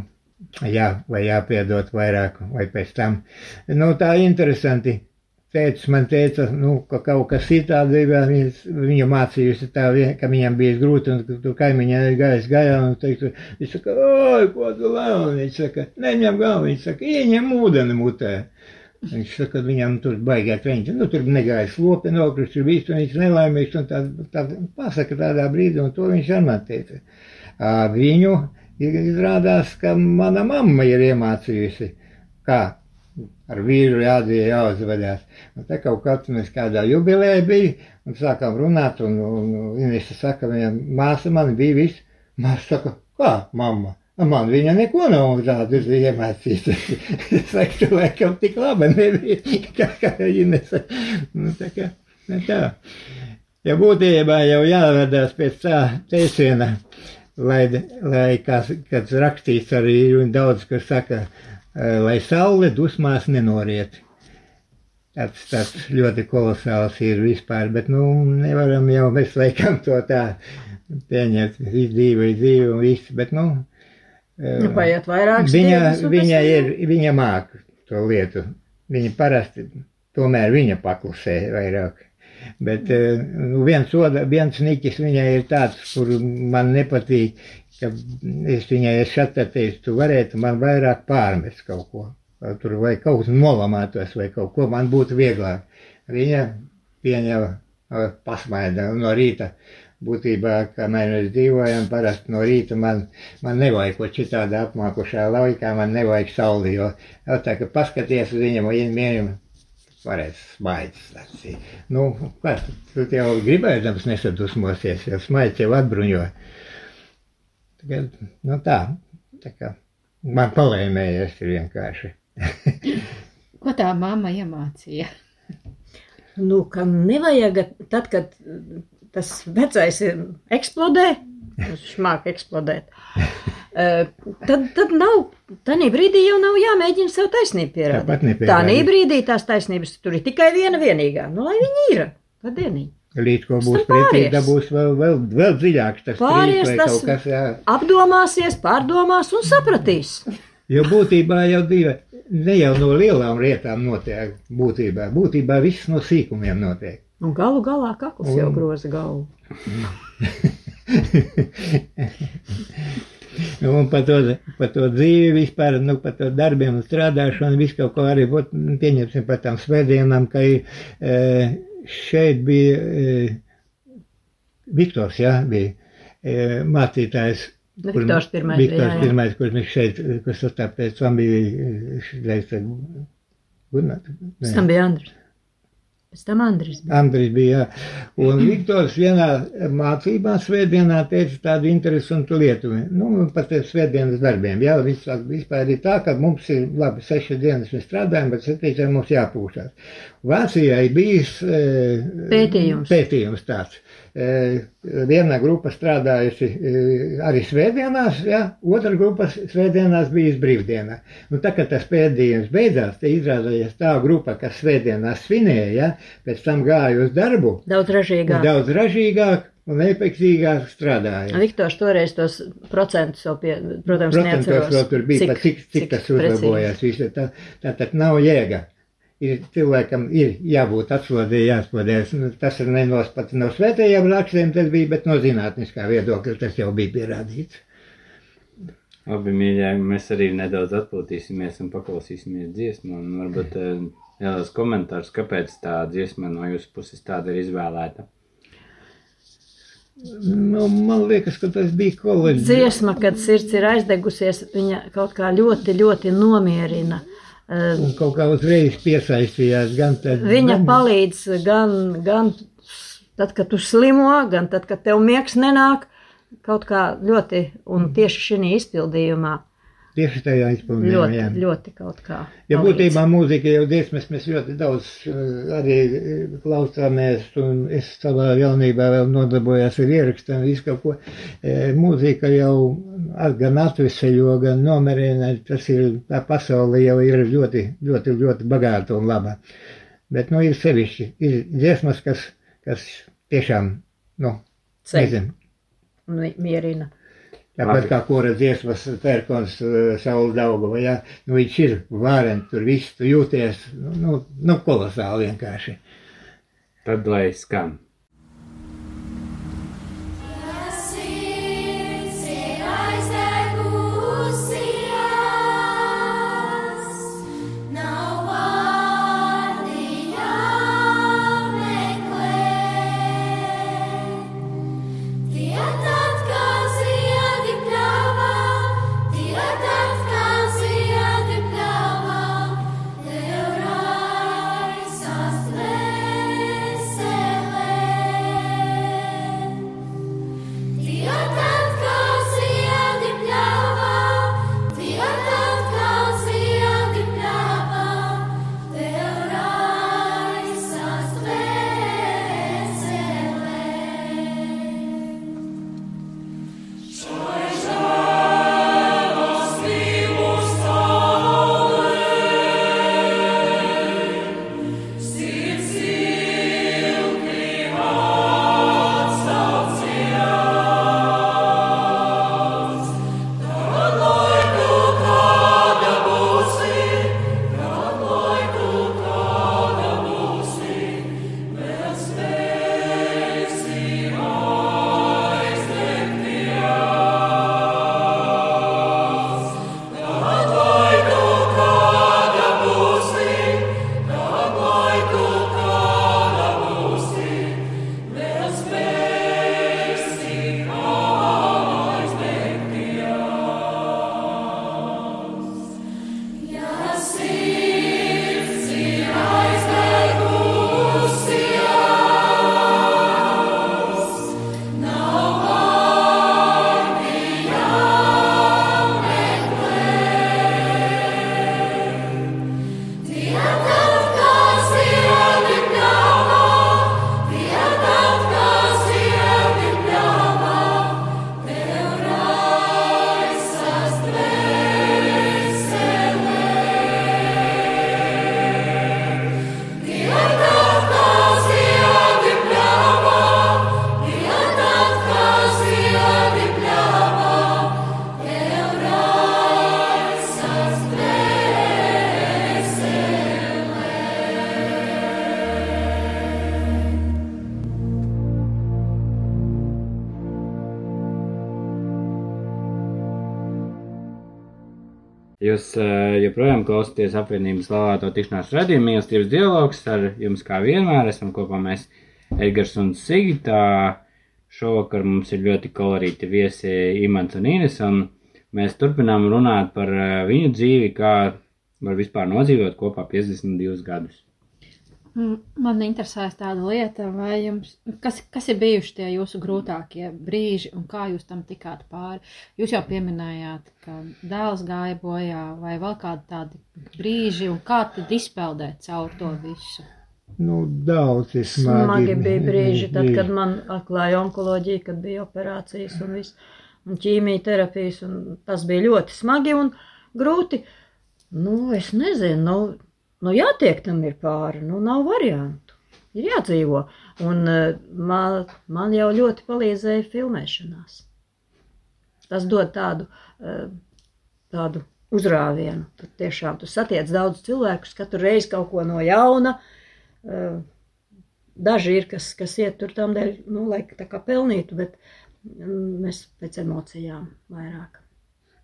S5: jā, vai jāpiedot vairāk, vai pēc tam. Nu, tā interesanti. Tētis man teica, nu, ka kaut kas ir tāds, viņas, viņa mācījusi tā, ka viņam bija grūti, un tur kaimiņā ir gājis gājā, un teicu, viņš saka, oi, ko tu lēni, viņš saka, neņem galvu, viņš saka, ieņem ūdeni mutē. Viņš saka, ka viņam tur baigā treniņš, nu, tur negāja slopi nokris, tur viss, un viņš nelaimīgs, un tā, tā pasaka tādā brīdī, un to viņš ar man teica. Viņu izrādās, ka mana mamma ir iemācījusi, kā ar vīru jādzīja jāuzvedās. Un te kaut kāds mēs kādā jubilē bija, un sākām runāt, un, un, un Inese saka, viņa māsa man bija viss. Māsa saka, kā mamma? "A, Man viņa neko nav tādu iemācījusi. Es saku, tu laikam tik laba nebija, kā, kā Inese. Nu, tā kā, nu tā. Ja būtībā jau jāvedās pēc tā teiciena, lai, lai kas, kas rakstīts arī un daudz, kas saka, lai saule dusmās nenoriet. Tas, tas ļoti kolosāls ir vispār, bet nu, nevaram jau mēs laikam to tā pieņemt. Viss dzīve ir dzīve un viss, bet nu.
S4: Nu, paiet vairākas
S5: viņa,
S4: dienas,
S5: viņa ir, viņa māk to lietu. Viņa parasti, tomēr viņa paklusē vairāk. Bet eh, nu, viens, oda, viens niķis viņai ir tāds, kur man nepatīk, ka es viņai esmu atteicis, tu varētu man vairāk pārmest kaut ko. Tur vai kaut kas nolamātos vai kaut ko man būtu vieglāk. Viņa pieņēma eh, pasmaida no rīta. Būtībā, kamēr mēs dzīvojam, parasti no rīta man, man nevajag ko citādi apmākušā laikā, man nevajag sauli, jo jau tā, ka paskaties uz viņam, viņa mierim, varēs smaids. Nu, kas, tu jau gribēdams nesadusmosies, jo smaids jau atbruņo. Tagad, nu tā, tā kā man palēmējies ir vienkārši.
S3: Ko tā mamma iemācīja?
S4: Nu, ka nevajag, tad, kad tas vecais ir eksplodē, Viņš māca eksplodēt. Uh, tad, tad nav, tādā brīdī jau nav jāmēģina sev taisnību pierādīt.
S5: nepierādīt.
S4: Tā brīdī tās taisnības tur ir tikai viena vienīgā. Nu, lai viņi ir. Tad dienīgi.
S5: Līdz ko būs pretī, dabūs vēl, vēl, vēl dziļāks tas vai
S4: tas-
S5: kas, jā.
S4: Apdomāsies, pārdomās un sapratīs.
S5: Jo būtībā jau dzīve ne jau no lielām lietām notiek būtībā. Būtībā viss no sīkumiem notiek.
S4: Un galu galā kakls jau
S5: Un-
S4: groza galvu.
S5: Un par to, par to dzīvi vispār, nu, par to darbiem un strādāšanu, visu kaut ko arī, būt, pieņemsim par tām svētdienām, ka e, šeit bija e, Viktors, jā, bija e, mācītājs.
S4: Viktors pirmais
S5: Viktors
S4: jā, jā.
S5: pirmais, kurš mēs šeit, kas sastāv pēc tam bija, šreiz, Gunāt.
S4: Pēc tam bija Andris. Pēc tam Andris bija.
S5: Andris bija. jā. Un Viktors vienā mācībā svētdienā teica tādu interesantu lietu. Nu, par tiem svētdienas darbiem. Jā, viss, vispār ir tā, ka mums ir labi sešas dienas mēs strādājam, bet septītdien mums jāpūšās. Vācijā ir bijis e,
S4: Pētījums.
S5: pētījums tāds. E, Viena grupa strādājusi e, arī svētdienās, ja, otra grupa svētdienās bija brīvdienā. Nu, tā kā tas pētījums beidzās, te izrādījās tā grupa, kas svētdienās svinēja, ja, pēc tam gāja uz darbu,
S4: Daudz ražīgāk.
S5: daudz ražīgāk un efektīvāk strādāja.
S4: Viktors toreiz tos procentus jau, pie, protams,
S5: tas
S4: neatceros.
S5: vēl tur bija, cik, cik, cik tas
S4: precīzi.
S5: uzlabojās. Visu. Tā, tā tad nav jēga. Ir, cilvēkam ir jābūt atslodēji, jāatslodējas. Nu, Tas ir nenos pat no svētajiem rakstiem, tas bija, bet no zinātniskā viedokļa tas jau bija pierādīts.
S2: Labi, mīļie, mēs arī nedaudz atpūtīsimies un paklausīsimies dziesmu. Un varbūt eh, ielas komentārs, kāpēc tā dziesma no jūsu puses tāda ir izvēlēta.
S5: Nu, man liekas, ka tas bija kolēģis.
S4: Dziesma, kad sirds ir aizdegusies, viņa kaut kā ļoti, ļoti nomierina.
S5: Un kaut kā uzreiz piesaistījās gan tad.
S4: Viņa
S5: gan,
S4: palīdz gan, gan tad, kad tu slimo, gan tad, kad tev miegs nenāk. Kaut kā ļoti, un tieši šī izpildījumā,
S5: Tieši tajā izpildījumā.
S4: ļoti, ļoti kaut kā.
S5: Ja
S4: palīdz.
S5: būtībā mūzika jau dziesmas mēs ļoti daudz eh, arī eh, klausāmies, un es savā jaunībā vēl nodarbojos ar ierakstiem, visu kaut ko. Eh, Mūzika jau gan atveseļo, gan nomierina, tas ir, tā pasaule jau ir ļoti, ļoti, ļoti bagāta un laba. Bet, nu, ir sevišķi, ir dziesmas, kas, kas tiešām, nu,
S4: Ceļ.
S5: nezinu.
S4: Mi- Mierina.
S5: Tāpat kā kura dziesmas pērkons uh, saule Daugava, ja, nu viņš ir vārens, tur viss, tu jūties, nu, nu, nu kolosāli vienkārši.
S2: Tad lai skan. Jūs uh, joprojām klausāties apvienības laulāto tikšanās redzējumu mīlestības dialogs ar jums kā vienmēr. Esam kopā mēs Edgars un Sigitā. Šovakar mums ir ļoti kolorīti viesi Imants un Ines, un mēs turpinām runāt par uh, viņu dzīvi, kā var vispār nodzīvot kopā 52 gadus.
S3: Mm, Man interesēs tāda lieta, vai jums, kas, kas ir bijuši tie jūsu grūtākie brīži un kā jūs tam tikāt pāri? Jūs jau pieminējāt, ka dēls gāja bojā vai vēl kādi tādi brīži un kā tad izpeldēt caur to visu?
S5: Nu, daudz ir smagi.
S4: Smagi bija brīži, tad, kad man atklāja onkoloģija, kad bija operācijas un viss, un ķīmijterapijas, un tas bija ļoti smagi un grūti. Nu, es nezinu, nu, nu jātiek tam ir pāri, nu, nav variantu. Ir jādzīvo. Un eh, man, man jau ļoti palīdzēja filmēšanās. Tas dod tādu, eh, tādu uzrāvienu. Tad tiešām tu satiec daudz cilvēkus, katru reizi kaut ko no jauna. Eh, Daži ir, kas, kas iet tur tam dēļ, nu, lai tā kā pelnītu, bet mm, mēs pēc emocijām vairāk.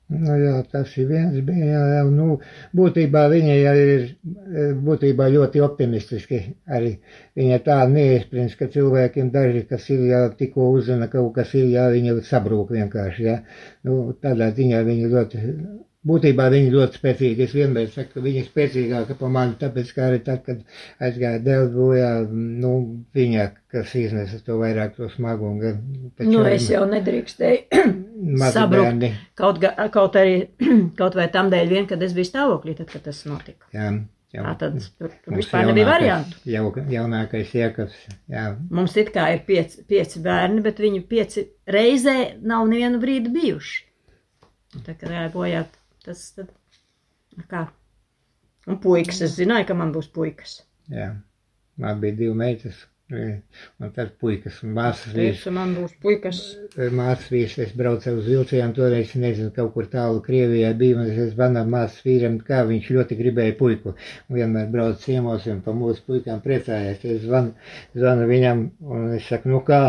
S5: Nu, jā, tas ir viens bija. Jā, nu, būtībā jau ir e, būtībā ļoti optimistiski. Arī viņa tā neizprins, ka cilvēkiem daži, kas ir jau tikko uzzina kaut kas ir, jā, viņi sabrūk vienkārši. Jā. Nu, tādā ziņā viņa ļoti. Būtībā viņa ļoti spēcīga. Es vienmēr saku, ka viņa ir spēcīgāka par mani, tāpēc, ka arī tad, kad aizgāja dēls bojā, nu, viņa, kas iznesa to vairāk to smagumu.
S4: Nu, es jau nedrīkstēju sabrukt. Kaut, ga, kaut arī, kaut vai tam dēļ vien, kad es biju stāvoklī, tad, kad tas notika.
S5: Jā, jā.
S4: Tā tad tur, tur vispār nebija
S5: jaunākais-
S4: variantu.
S5: Jau, jaunākais iekavs, jā.
S4: Mums it kā ir pieci, pieci bērni, bet viņi pieci reizē nav nevienu brīdi bijuši. Tā kā bojā, tas tad, nu kā. Un puikas, es zināju, ka man būs puikas.
S5: jā. Man bija divi meitas, un tad puikas un māsas vīrs.
S4: Man būs puikas.
S5: Māsas vīrs, es braucu uz vilcienu, toreiz nezinu, kaut kur tālu Krievijā bija, un es zvanīju māsas vīram, kā viņš ļoti gribēja puiku. Un vienmēr brauc ciemos un pa mūsu puikām priecājās. Es zvanu, zvanu viņam, un es saku, nu kā?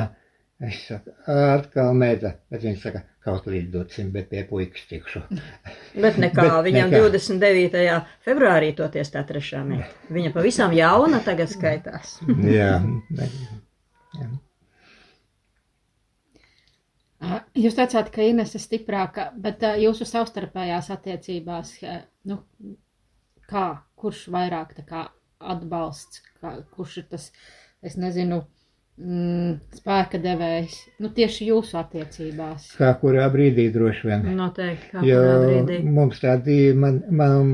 S5: Es saku, atkal meita, bet viņš saka, kaut līdz docim, bet pie puikas tikšu.
S4: Bet nekā,
S5: Bet
S4: viņam
S5: nekā.
S4: 29. februārī toties tā trešā meita. Viņa pavisam jauna tagad skaitās.
S5: jā,
S3: Ā, Jūs teicāt, ka Ines ir stiprāka, bet jūsu savstarpējās attiecībās, nu, kā, kurš vairāk tā kā atbalsts, kā, kurš ir tas, es nezinu, mm, spēka devējs, nu, tieši jūsu attiecībās.
S5: kā kurā brīdī droši vien.
S4: Noteikti, kā
S5: Jo
S4: kurā brīdī.
S5: mums tā dzīve, man, man,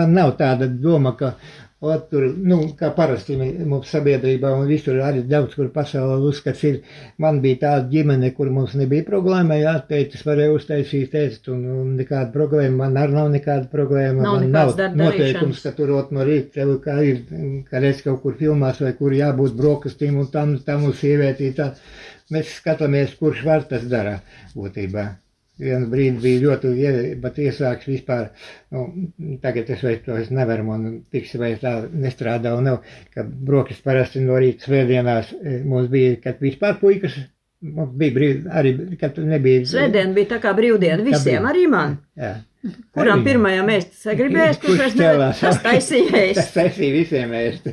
S5: man nav tāda doma, ka ot, tur, nu, kā parasti mums sabiedrībā un visur arī daudz, kur pasaulē uzskats ir. Man bija tāda ģimene, kur mums nebija problēma, jā, teicis, varēja uztaisīt ēst un, un nekāda problēma, man arī nav nekāda problēma.
S4: Nav
S5: man
S4: darba
S5: noteikums, ka tur ot no rīta, tev kā ir, kad es kaut kur filmās vai kur jābūt brokastīm un tam, tam uz sievietī, tā. Mēs skatāmies, kurš var tas dara būtībā. Vienu brīdi bija ļoti, iesāks vispār, nu, tagad es vairs to es nevaru, man tiks vai tā nestrādā un nav, ka brokas parasti no rīta svētdienās e, mums bija, kad vispār puikas, mums bija brīdi, arī, kad nebija.
S4: Svētdien bija tā kā brīvdiena visiem,
S5: bija.
S4: arī man.
S5: Jā.
S4: Kuram
S5: Arī-
S4: pirmajā mēs gribējām, kurš vairs nevar, tas taisīja
S5: Tas
S4: ēst.
S5: taisīja visiem ēst.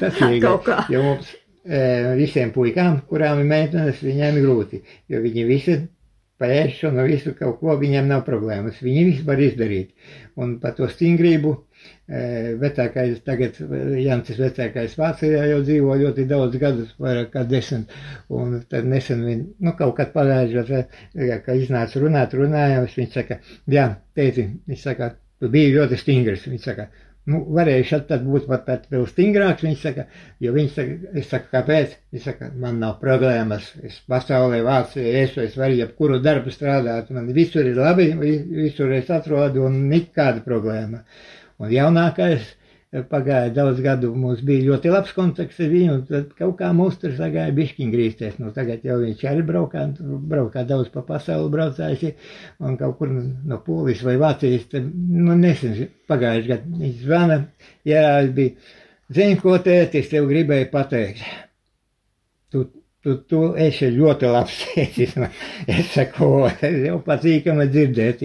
S5: Tas ir
S4: Kaut kā.
S5: Jo mums e, visiem puikām, kurām ir meitenes, viņiem ir grūti. Jo viņi visi paēšanu, visu kaut ko, viņiem nav problēmas. Viņi visu var izdarīt. Un par to stingrību e, vecākais, tagad Jancis vecākais Vācijā jau dzīvo ļoti daudz gadus, vairāk kā desmit. Un tad nesen viņi, nu, kaut kad pagājušajā, kad iznāca runāt, runājām, viņš saka, jā, teici, viņš saka, tu biji ļoti stingrs. Viņš saka, nu, varēja tad būt pat, pat vēl stingrāks, viņš saka, jo viņš saka, es saku, kāpēc? Viņš saka, man nav problēmas, es pasaulē Vācijā esmu, es varu jebkuru darbu strādāt, man visur ir labi, vi- visur es atrodu un nekāda problēma. Un jaunākais, eh, pagāja daudz gadu, mums bija ļoti labs kontakts ar viņu, un tad kaut kā mums tur sagāja bišķiņ grīsties, nu tagad jau viņš arī braukā, braukā daudz pa pasauli braucājis, ir, un kaut kur no Polijas vai Vācijas, tad, nu nesen pagājuši gadu viņš zvana, jā, es biju, zini, ko tēt, es tev gribēju pateikt. Tu, tu, tu esi ļoti labs tētis. Es saku, o, jau patīkami dzirdēt.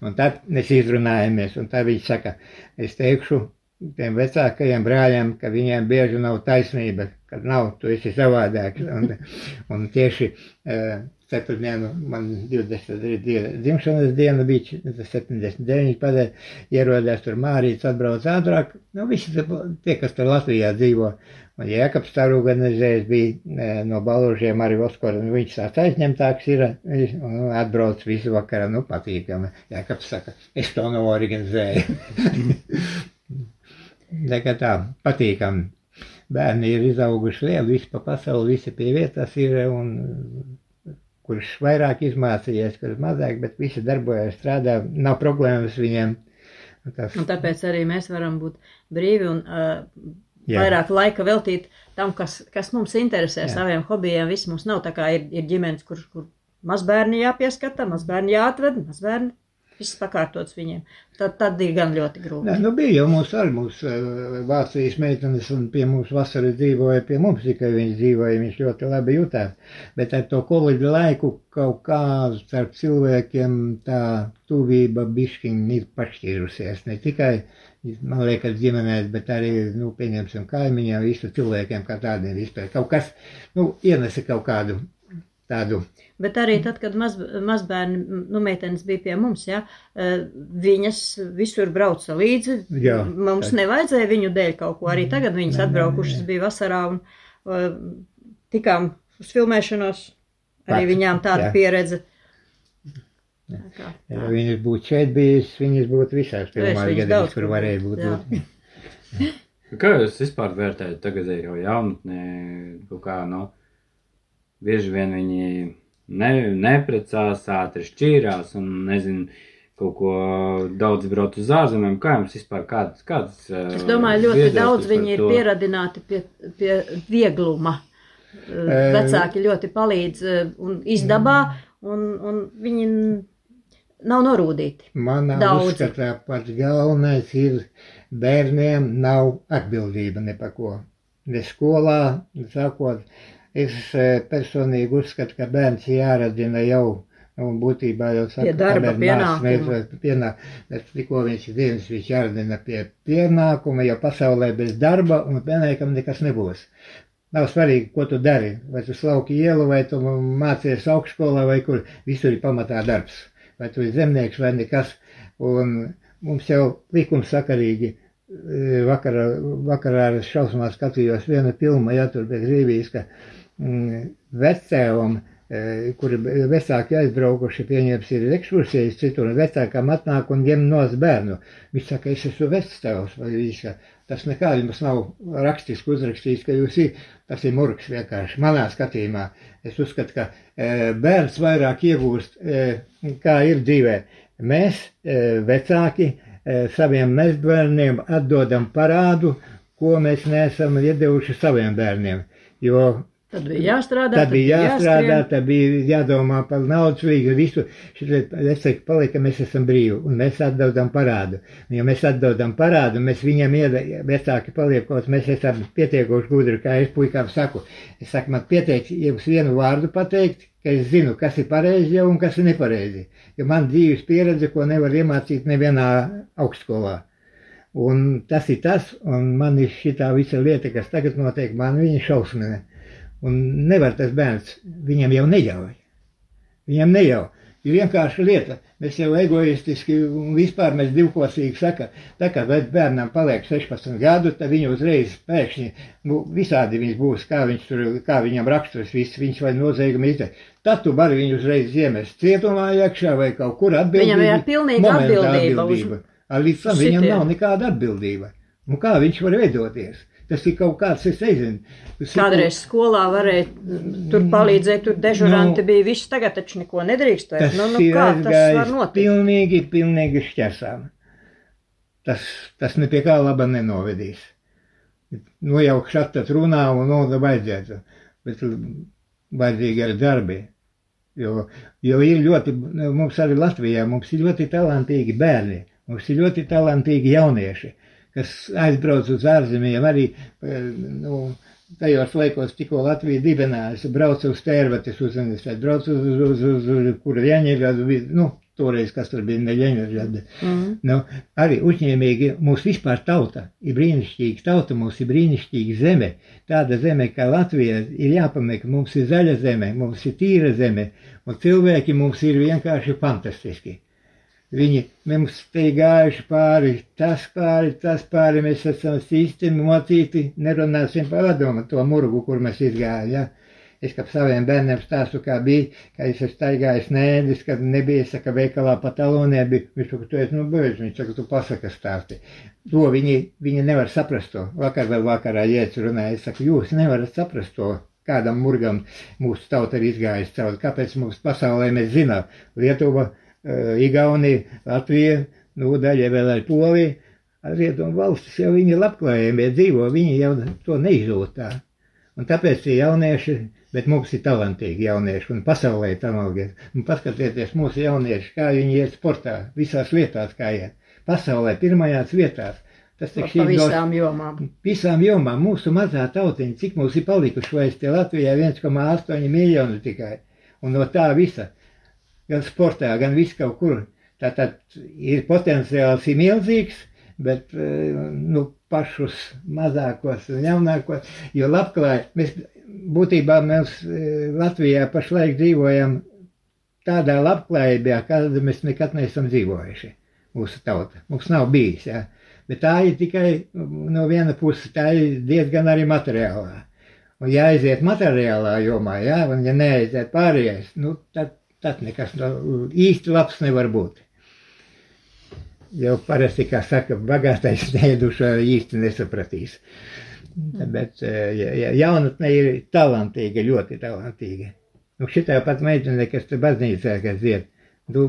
S5: Un tad mēs izrunājamies, un tā viņš saka, es teikšu tiem vecākajiem brāļiem, ka viņiem bieži nav taisnība, kad nav, tu esi savādāks. Un, un tieši uh, ceturtdienu man 20 diena, dzimšanas diena bija 79, padēļ ierodās tur Mārīts, atbrauc ātrāk. Nu, visi tie, kas tur Latvijā dzīvo, un Jēkabs tā organizējis, bija eh, no balūžiem arī Oskara, un viņš tāds aizņemtāks ir, viņš, un atbrauc visu vakaru, nu, patīkami. Jēkabs saka, es to noorganizēju. Tā kā tā, patīkami. Bērni ir izauguši lieli, visi pa pasauli, visi pie vietas ir, un kurš vairāk izmācījies, kurš mazāk, bet visi darbojas, strādā, nav problēmas viņiem. Tas,
S4: Un tāpēc arī mēs varam būt brīvi un uh,
S5: Jā.
S4: vairāk laika veltīt tam, kas, kas mums interesē,
S5: Jā.
S4: saviem hobijiem. Viss mums nav tā kā ir, ir ģimenes, kur, kur mazbērni jāpieskata, mazbērni jāatved, mazbērni viss pakārtots viņiem. Tad, tad ir gan ļoti grūti.
S5: Nē, nu bija jau mums arī mūsu uh, Vācijas meitenes, un pie mums vasaras dzīvoja, pie mums tikai viņš dzīvoja, viņš ļoti labi jutās. Bet ar to kolēģi laiku kaut kā starp cilvēkiem tā tuvība bišķiņ ir pašķīrusies. Ne tikai, man liekas, ģimenēs, bet arī, nu, pieņemsim kaimiņiem, visu cilvēkiem kā tādiem vispār. Kaut kas, nu, ienesa kaut kādu tādu.
S4: Bet arī tad, kad maz, mazbērni, nu, meitenes bija pie mums, ja, eh, viņas visur brauca līdzi.
S5: Jā,
S4: mums
S5: tā.
S4: nevajadzēja viņu dēļ kaut ko. Arī tagad viņas
S5: Nē, nē,
S4: atbraukušas
S5: nē.
S4: bija vasarā un uh, tikām uz filmēšanos. Arī
S5: Pat,
S4: viņām tāda
S5: jā.
S4: pieredze. Tā kā,
S5: Ja viņas būtu šeit bijis, viņas būtu visās filmās
S4: viņas daudz
S5: kur
S4: kur
S5: varēja būt.
S4: jā.
S5: būt.
S2: Kā jūs vispār vērtējat tagadējo jaunatnē? Kaut kā, nu, bieži vien viņi ne, neprecās, ātri šķīrās un nezinu, kaut ko daudz brauc uz ārzemēm. Kā jums vispār kāds? kāds
S4: Es domāju, ļoti daudz viņi ir pieradināti pie, pie viegluma. Uh,
S5: Eh.
S4: Vecāki ļoti palīdz un izdabā, un, un viņi nav norūdīti.
S5: Manā
S4: Daudzi.
S5: uzskatā pats galvenais ir bērniem nav atbildība ne par ko. Ne skolā, sākot, es eh, personīgi uzskatu, ka bērns jāradina jau. Nu, būtībā jau saka,
S4: darba pienākuma.
S5: mēs tikko viņš ir dienas, viņš jāradina pie pienākuma, jo pasaulē bez darba un pienākuma nekas nebūs. Nav svarīgi, ko tu dari. Vai tu slauki ielu, vai tu mācies augšskolā, vai kur. Visur ir pamatā darbs. Vai tu esi zemnieks vai nekas. Un mums jau likums sakarīgi. e, Vakarā, vakarā ar šausmā skatījos vienu filmu, ja tur bija Krievijas, ka vecēvam, e, kuri vecāki aizbraukuši, pieņems ir ekskursijas citur, un vecākam atnāk un ņem nos bērnu. Viņš saka, es esmu vectēvs, vai viņš saka, tas nekā jums nav rakstiski uzrakstīts, ka jūs ir, tas ir murgs vienkārši. Manā skatījumā es uzskatu, ka e, bērns vairāk iegūst, e, kā ir dzīvē. Mēs, e, vecāki, e, saviem mezbērniem atdodam parādu, ko mēs neesam iedevuši saviem bērniem. Jo
S4: Tad bija jāstrādā.
S5: Tad bija jāstrādā,
S4: jāskrien.
S5: tad bija jādomā par naudas līgu, visu. Es saku, palika, mēs esam brīvi, un mēs atdodam parādu. Un, ja mēs atdodam parādu, mēs viņiem ieda, vecāki paliekot, mēs esam pietiekoši gudri, kā es puikām saku. Es saku, man pieteikt jums vienu vārdu pateikt, ka es zinu, kas ir pareizi jau un kas ir nepareizi. Jo man dzīves pieredze, ko nevar iemācīt nevienā augstskolā. Un tas ir tas, un man ir šī visa lieta, kas tagad notiek, man viņa šausmina. Un nevar tas bērns, viņam jau neļauj. Viņam neļauj. Ir vienkārši lieta. Mēs jau egoistiski un vispār mēs divkosīgi sakām, tā kā bērnam paliek 16 gadu, tad viņu uzreiz pēkšņi, nu, visādi viņš būs, kā, viņš tur, kā viņam raksturs, viss viņš vai noziegumi izdarīt. Tad tu vari viņu uzreiz iemest cietumā iekšā vai kaut kur atbildīgi.
S4: Viņam ir pilnīga
S5: momentā
S4: atbildība uz-
S5: atbildība. Ar līdz tam viņam nav nekāda atbildība. Un kā viņš var veidoties? Tas ir kaut kāds, es nezinu.
S4: Kādreiz skolā varēja mm, tur palīdzēt, tur dežuranti
S5: Nu,
S4: bija. Viss tagad taču neko nedrīkst. vairs.
S5: Tas
S4: Nu, nu,
S5: ir
S4: kā tas var notikt?
S5: pilnīgi, pilnīgi šķērsām. Tas, tas ne pie kā laba nenovedīs. Nu jau šādi runā un no vajadzētu, bet vajadzīgi arī darbi. Jo, jo ir ļoti, nu, mums arī Latvijā, mums ir ļoti talantīgi bērni, mums ir ļoti talantīgi jaunieši, kas aizbrauc uz ārzemēm arī, eh, nu, tajos laikos tikko Latvija dibinājusi, braucu uz Tērvates universitāti, braucu uz, uz, uz, uz, uz kura Jaņegradu, nu, toreiz, kas tur bija ne Jaņegradu.
S4: Mm.
S5: Nu, arī uzņēmīgi mūsu vispār tauta ir brīnišķīga tauta, mums ir brīnišķīga zeme. Tāda zeme kā Latvija ir jāpamek, mums ir zaļa zeme, mums ir tīra zeme, un cilvēki mums ir vienkārši fantastiski. Viņi mums ir gājuši pāri, tas pāri, tas pāri, mēs esam īsti mocīti, nerunāsim par vadomu to murgu, kur mēs izgājām. Ja? Es kā saviem bērniem stāstu, kā bija, ka es esmu staigājis nēdis, kad nebija, saka, veikalā pa talonē bija, viņš saka, tu esi, nu, bēdz, viņš saka, tu pasaka stāsti. To viņi, viņi nevar saprast to. Vakar vēl vakarā iet runāja, es saku, jūs nevarat saprast to. Kādam murgam mūsu tauta ir izgājusi cauri. Kāpēc mums pasaulē mēs zinām? Lietuva, uh, Igaunija, Latvija, nu, daļa vēl arī Polija. Rietumu valstis jau viņi labklājīgie dzīvo, viņi jau to neizjūt tā. Un tāpēc tie jaunieši, bet mums ir talantīgi jaunieši, un pasaulē ir talantīgi. Un paskatieties mūsu jaunieši, kā viņi iet sportā, visās vietās, kā iet. Pasaulē pirmajās vietās. Tas ir
S4: visām jomām.
S5: visām jomām. Mūsu mazā tautiņa, cik mums ir palikuši vairs tie Latvijā 1,8 miljoni tikai. Un no tā visa, gan sportā, gan viss kaut kur. Tātad ir potenciāls ir milzīgs, bet eh, nu, pašus mazākos un jaunākos, jo labklāj, mēs būtībā mēs eh, Latvijā pašlaik dzīvojam tādā labklājībā, kāda mēs nekad neesam dzīvojuši. Mūsu tauta. Mums nav bijis. Jā. Bet tā ir tikai no viena puses, tā ir diezgan arī materiālā. Un, ja aiziet materiālā jomā, jā, un ja neaiziet pārējais, nu, tad, tad nekas no, īsti labs nevar būt. Jau parasti, kā saka, bagātais neiedušo īsti nesapratīs. Bet eh, ja- ja- jaunatne ir talantīga, ļoti talantīga. Nu, šitā pat meitene, kas te baznīcā, kas dzied, nu,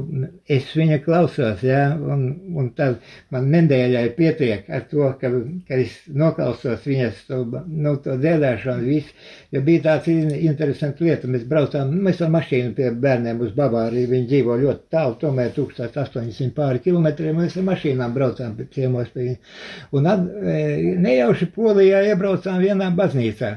S5: es viņu klausos, jā, un, un tad man nedēļai pietiek ar to, ka, ka es noklausos viņas to, nu, to dziedāšanu, visu, jo bija tāds in- interesants lieta, mēs braucām, mēs ar mašīnu pie bērniem uz Bavāriju, viņi dzīvo ļoti tālu, tomēr 1800 pāri kilometriem, mēs ar mašīnām braucām pie ciemos pie viņiem, un at, e, nejauši Polijā iebraucām vienā baznīcā,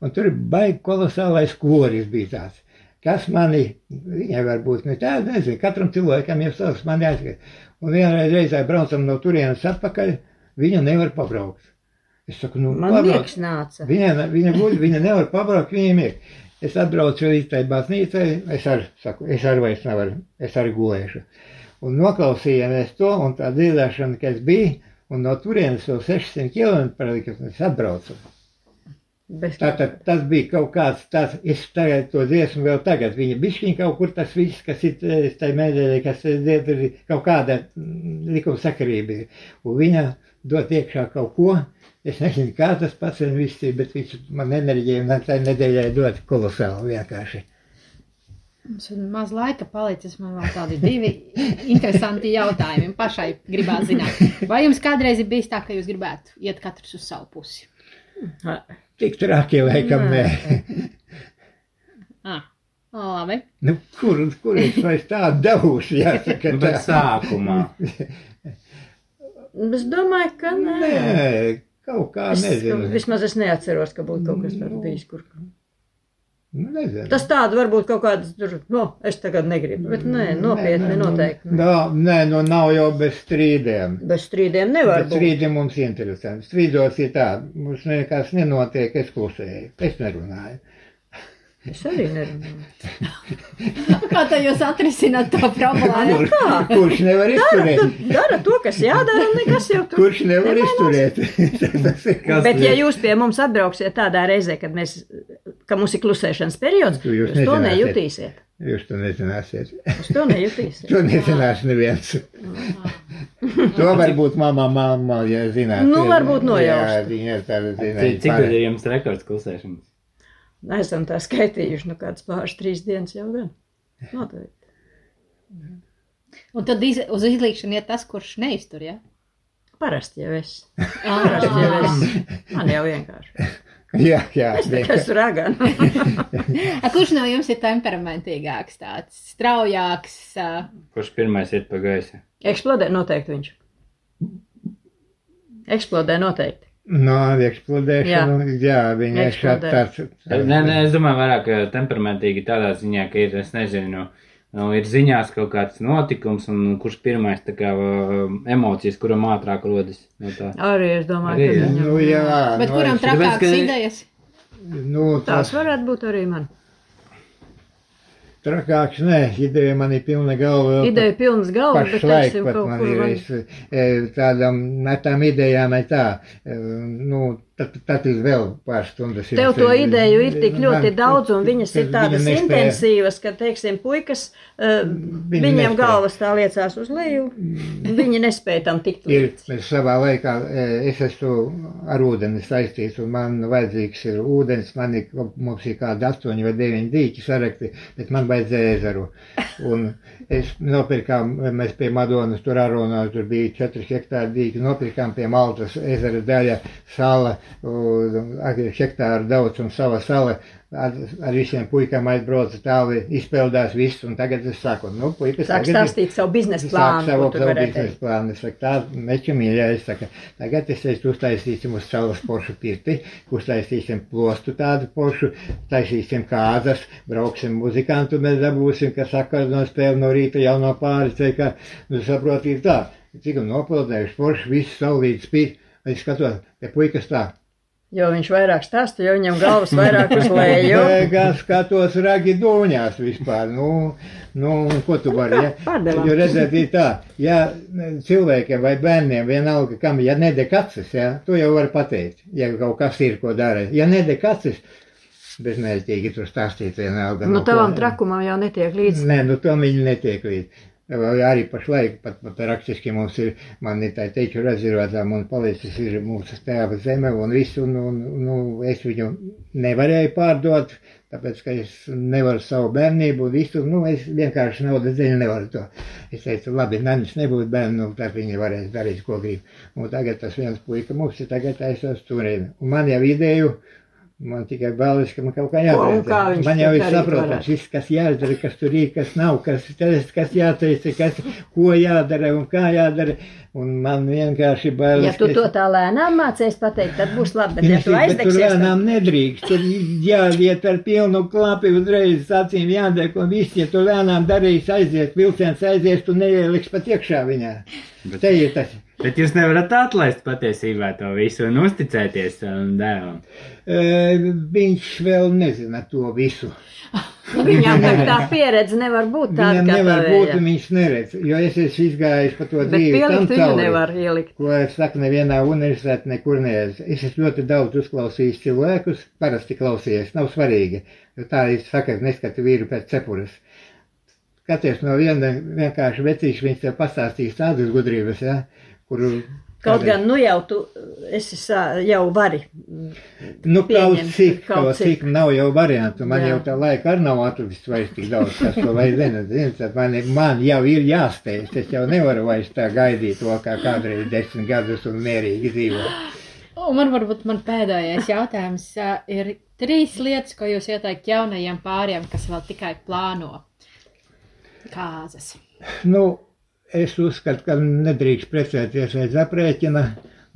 S5: un tur ir baigi kolosālais koris bija tāds. Kas mani, viņai varbūt ne tāda, nezinu, katram cilvēkam jau savs man jāskat. Un vienreiz reizē braucam no turienes atpakaļ, viņa nevar pabraukt. Es saku, nu,
S4: Man liekas, nāca.
S5: Viņa, viņa guļ, viņa nevar pabraukt, viņa mieg. Es atbraucu līdz tai baznīcai, es arī saku, es arī vairs nevaru, es arī gulēšu. Un noklausījāmies to, un tā dziedāšana, kas bija, un no turienes vēl 600 km palika, es atbraucu.
S4: Bez
S5: Tātad tas bija kaut kāds tāds, es tagad to dziesmu vēl tagad, viņa bišķiņ kaut kur tas viss, kas ir eh, tai mēdēļai, kas ir dzied, ir kaut kāda mm, likuma sakarība. Un viņa dot iekšā kaut ko, es nezinu, kā tas pats ir viss, ir, bet viņš man enerģiju un tai nedēļai dot kolosāli vienkārši.
S3: Mums ir maz laika palicis. Man vēl tādi divi interesanti jautājumi. Pašai gribētu zināt, vai jums kādreiz ir bijis tā, ka jūs gribētu iet katrs uz savu pusi?
S5: Tik traki laikam nē.
S3: Ah, labi.
S5: Nu, kur, kur es vairs tādu devuši, jāsaka
S2: Nu, bet
S5: tā.
S2: sākumā.
S4: Es domāju, ka nē.
S5: Nē, kaut kā
S4: Es,
S5: nezinu.
S4: vismaz es neatceros, ka būtu kaut kas tāds bijis. Kur...
S5: Nu, nezinu.
S4: Tas tādu varbūt kaut kāds tur, no, es tagad negribu, bet nē, nopietni,
S5: Nē,
S4: noteikti.
S5: Nē, nē, nu nav jau bez strīdiem.
S4: Bez strīdiem nevar
S5: Bet
S4: būt.
S5: strīdi mums interesanti. Strīdos ir tā, mums nekas nenotiek, es klusēju, es nerunāju.
S4: Es arī nerunāju.
S3: Kā tā jūs atrisināt to problēmu?
S5: Kur, kurš nevar izturēt?
S4: Dara to, kas jādara, un nekas jau tur.
S5: Kurš nevar izturēt?
S4: Bet, ja jūs pie mums atbrauksiet tādā reizē, kad mēs, ka mums ir klusēšanas periods,
S5: Tu jūs
S4: jūs to nejutīsiet.
S5: Jūs to nezināsiet.
S4: Uz to nejutīsiet.
S5: To nezinās neviens. To varbūt mamma, mamma, ja zināt.
S4: Nu, varbūt
S5: Jā,
S4: nojausta.
S5: viņa tāda.
S2: Cik, cik tad ir jums rekords klusēšanas?
S4: Esam tā skaitījuši, nu kādas pāris trīs dienas jau gan. Noteikti.
S3: Un tad iz, uz izlīkšanu iet tas, kurš neiztur, ja?
S4: Parasti jau es. Parasti jau
S3: Ah.
S4: es. Man jau vienkārši.
S5: Jā, jā.
S4: Kas ragana?
S3: A, kurš no jums ir temperamentīgāks, tāds straujāks? ā?
S2: Kurš pirmais iet pa gaisa?
S4: Eksplodē noteikti viņš. Eksplodē noteikti.
S5: No, eksplodēšana, jā, jā viņa ir
S4: Eksplodē.
S5: tāds.
S2: Nē, nē, es domāju, vairāk temperamentīgi tādā ziņā, ka ir, es nezinu, nu, ir ziņās kaut kāds notikums, un kurš pirmais tā kā emocijas, kuram ātrāk rodas no tā.
S4: Arī es domāju,
S2: Arī,
S4: ka viņam.
S5: Nu, jā,
S3: Bet
S5: nu,
S3: kuram
S2: ka-
S3: idejas?
S5: Nu,
S4: Tās
S5: tas
S4: varētu būt arī man.
S5: Trakāks, nē, ideja man ir pilna galva.
S4: Ideja pilnas galvas, bet teiksim,
S5: pat
S4: kaut
S5: man
S4: kur
S5: ir
S4: man...
S5: es, tādam, ne tām idejām, ne tā, e, nu, tad, tad ir vēl pāris stundas.
S4: Tev to ideju ir tik ļoti
S5: man-
S4: daudz, un viņas ir
S5: viņa
S4: tādas
S5: nespēja-
S4: intensīvas, ka, teiksim, puikas, uh,
S5: Viņi
S4: viņiem
S5: nespēja.
S4: galvas tā liecās uz leju, viņi nespēja tam tikt
S5: Ir
S4: līdz.
S5: es savā laikā, e, es esmu ar ūdeni saistīts, un man vajadzīgs ir ūdens, man ir, mums ir kādi astoņi vai deviņi dīķi sarakti, bet man vajadzēja ezeru. Un es nopirkām, mēs pie Madonas tur Aronā, tur bija četri hektāri dīķi, nopirkām pie Maltas ezera daļa, sala, hektāru daudz un sava sala. Ar, ar visiem puikām aizbrauca tālu, izpildās viss, un tagad es saku, nu, puikas,
S4: Sāk
S5: tagad
S4: stāstīt savu biznesa
S5: Sāk
S4: plānu,
S5: savu,
S4: tu
S5: savu
S4: varētu
S5: biznesa plānu. Es saku, tā, meča mīļā, es saku, tagad es teicu, uztaisīsim uz savas poršu pirti, uztaisīsim plostu tādu poršu, taisīsim kāzas, brauksim muzikantu, mēs dabūsim, kas saka, no spēle no rīta jau no pāri, ceļā, nu, saprot, ir tā, cik nopildējuši poršu, visu saulīt spīt, es skatos, te puikas tā.
S4: Jo viņš vairāk stāsta, jo viņam galvas vairāk uz leju.
S5: Beigās skatos ragi dūņās vispār. Nu, nu, ko tu vari? Ja? Jo redzēt, ir tā, ja cilvēkiem vai bērniem vienalga, kam, ja nedeg acis, ja, to jau var pateikt, ja kaut kas ir, ko dara. Ja nedeg acis, bezmērķīgi tur stāstīt vienalga.
S4: Nu,
S5: ko-
S4: tavam trakumam jau netiek līdzi.
S5: Nē, nu tam viņi netiek līdzi. Arī pašlaik, pat, pat rakstiski mums ir, man ir tā teicu rezervētām un palicis ir mūsu tēva zeme un visu, un, un, nu, es viņu nevarēju pārdot, tāpēc, ka es nevaru savu bērnību, visu, nu, es vienkārši naudas dēļ nevaru to. Es teicu, labi, nanis nebūtu bērni, nu, tad viņi varēs darīt, ko grib. Un tagad tas viens puika mums ir tagad taisās turien. Un man jau ideju, Man tikai bailes, ka man kaut kā
S4: viņš
S5: Man jau ir saprotams, viss, kas jādara, kas tur ir, kas nav, kas, tas, kas jāteica, kas, ko jādara un kā jādara. Un man vienkārši bailes.
S4: Ja tu
S5: es-
S4: to tā lēnām mācies pateikt, tad būs labi, bet ja tu
S5: tur
S4: aizdegsies, tad
S5: lēnām nedrīkst. Tur jāiet ar pilnu klapi uzreiz acīm jādek un viss, ja tu lēnām darīsi aiziet, vilciens aizies, tu neieliks pat iekšā viņā.
S2: Bet-
S5: Te ir tas.
S2: Bet jūs nevarat atlaist patiesībā to visu un uzticēties savam dēlam.
S5: E, viņš vēl nezina to visu.
S4: nu, viņam tā, tā pieredze nevar būt tāda,
S5: Viņam nevar
S4: tavējā.
S5: būt, un viņš neredz. Jo es esmu izgājis pa to
S4: Bet
S5: dzīvi. tam
S4: pielikt viņu
S5: cauri.
S4: nevar ielikt.
S5: ko es saku, nevienā universitātē nekur neesmu. Es esmu ļoti daudz uzklausījis cilvēkus, parasti klausījies, nav svarīgi. Jo tā saku, es neskatu vīru pēc cepures. Skaties no viena vienkārši vecīša, viņš tev pastāstīs tādas gudrības, ja, kuru.
S4: Kaut gan, nu jau tu esi jau vari.
S5: Nu, kaut cik,
S4: kaut
S5: kaut
S4: cik.
S5: cik nav jau variantu. Man
S4: Jā.
S5: jau tā laika arī nav atlicis vairs tik daudz, kas to vairs zina. Tad Man, ir- man jau ir jāsteidz. Es jau nevaru vairs tā gaidīt to, kā kādreiz desmit gadus un mierīgi dzīvot.
S3: Un man varbūt man pēdējais jautājums ir trīs lietas, ko jūs ieteikt jaunajiem pāriem, kas vēl tikai plāno kāzas.
S5: Nu, es uzskatu, ka nedrīkst precēties aiz aprēķina.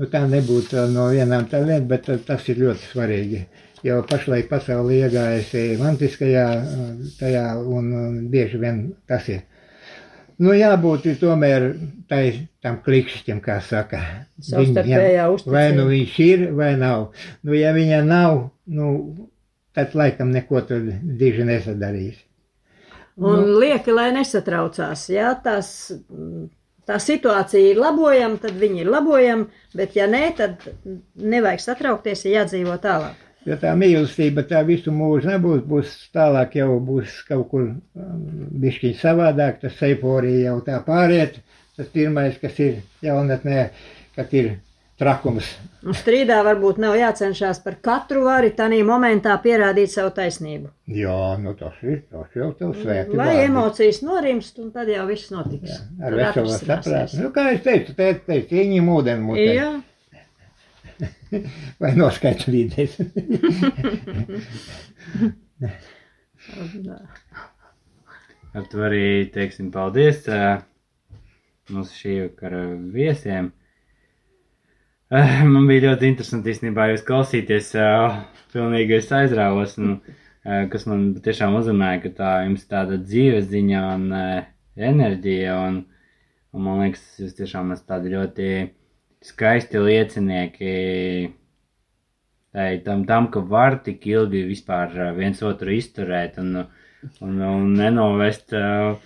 S5: Nu, tā nebūtu no vienām tā lieta, bet tā- tas ir ļoti svarīgi. Jo pašlaik pasauli iegājusi mantiskajā tajā, un, un bieži vien tas ir. Nu, jābūt tomēr tai, tam klikšķim, kā saka. Viņam-. Vai nu viņš ir, vai nav. Nu, ja viņa nav, nu, tad laikam neko tur diži nesadarīs.
S4: Un lieki, lai nesatraucās. Jā, tās, tā situācija ir labojama, tad viņi ir labojami, bet ja nē, tad nevajag satraukties, ir jādzīvo tālāk.
S5: Jo tā mīlestība tā visu mūžu nebūs, būs tālāk jau būs kaut kur um, bišķiņ savādāk, tas eiforija jau tā pāriet. Tas pirmais, kas ir jaunatnē, kad ir trakums.
S4: Un strīdā varbūt nav jācenšas par katru vari tanī momentā pierādīt savu taisnību.
S5: Jā, nu tas ir, tas jau tev svēti.
S4: Lai
S5: vārdi.
S4: emocijas norimst, un tad jau viss notiks.
S5: Ar
S4: Tad
S5: veselu saprātu. Nu, kā es teicu, te, te, ieņem ūdeni mutē.
S4: Jā,
S5: Vai noskaita līdēs.
S2: Ar to arī teiksim paldies ā, mūsu šī vakara viesiem. Man bija ļoti interesanti īstenībā jūs klausīties. Pilnīgi es aizrāvos, un, eh, kas man tiešām uzrunāja, ka tā jums tāda dzīves ziņa un enerģija. Un, un man liekas, jūs tiešām esat tādi ļoti skaisti liecinieki tai, tam, tam, ka var tik ilgi vispār viens otru izturēt un, un, un nenovest uh,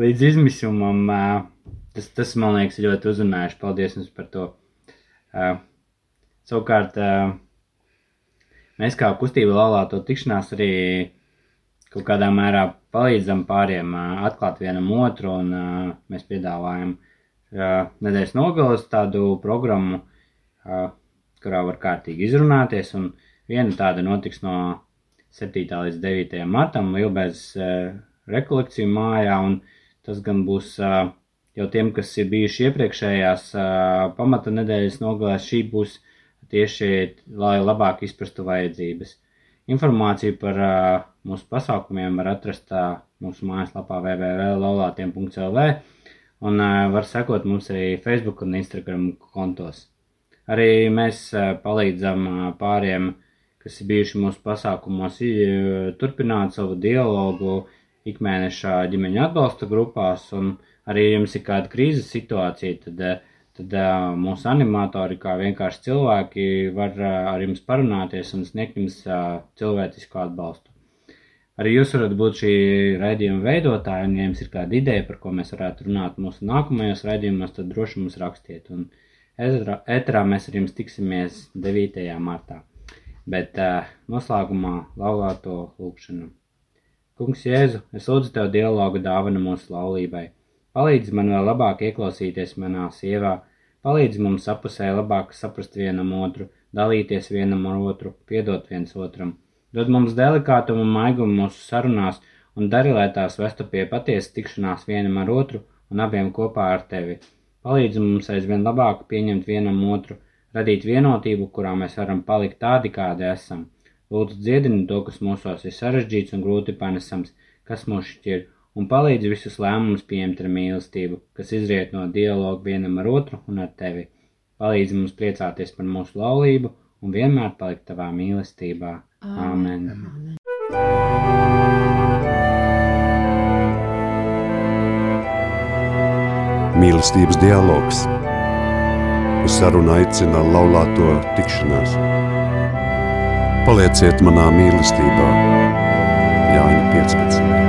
S2: līdz izmisumam. Uh, tas, tas, man liekas, ļoti uzrunājuši. Paldies jums par to. Uh, savukārt, uh, mēs kā kustība laulāto tikšanās arī kaut kādā mērā palīdzam pāriem uh, atklāt vienam otru, un mēs piedāvājam nedēļas nogalas tādu programmu, kurā var kārtīgi izrunāties, un viena tāda notiks no 7. līdz 9. martam Lielbēzes uh, rekolekciju mājā, un tas gan būs uh, jau tiem, kas ir bijuši iepriekšējās uh, pamata nedēļas nogalēs, šī būs tieši, lai labāk izprastu vajadzības. Informāciju par uh, mūsu pasākumiem var atrast uh, mūsu mājaslapā www.laulātiem.lv un uh, var sekot mums arī Facebook un Instagram kontos. Arī mēs uh, palīdzam uh, pāriem, kas ir bijuši mūsu pasākumos, turpināt savu dialogu ikmēneša ģimeņa atbalsta grupās, un arī jums ir kāda krīzes situācija, tad, eh, tad eh, mūsu animatori, kā vienkārši cilvēki, var eh, ar jums parunāties un sniegt jums cilvēcisku atbalstu. Arī jūs varat būt šī raidījuma veidotāji, un, ja jums ir kāda ideja, par ko mēs varētu runāt mūsu nākamajos raidījumos, tad droši mums rakstiet. Un ēterā mēs ar jums tiksimies 9. martā. Bet noslēgumā laulāto lūgšanu. Kungs Jēzu, es lūdzu Tev dialogu dāvanu mūsu laulībai. Palīdzi man vēl labāk ieklausīties manā sievā, palīdzi mums sapusē labāk saprast vienam otru, dalīties vienam ar otru, piedot viens otram. Dod mums delikātumu un maigumu mūsu sarunās un dari, lai tās vestu pie patiesas tikšanās vienam ar otru un abiem kopā ar Tevi. Palīdzi mums aizvien labāk pieņemt vienam otru, radīt vienotību, kurā mēs varam palikt tādi, kādi esam. Lūdzu, dziedini to, kas mūsos ir sarežģīts un grūti panesams, kas mūs šķir, un palīdzi visus lēmumus pieņemt ar mīlestību, kas izriet no dialoga vienam ar otru un ar tevi. Palīdzi mums priecāties par mūsu laulību un vienmēr palikt tavā mīlestībā. Āmen!
S1: Mīlestības dialogs. Uz sarunu aicina laulāto tikšanās. Palieciet manā mīlestībā, Jāņa 15.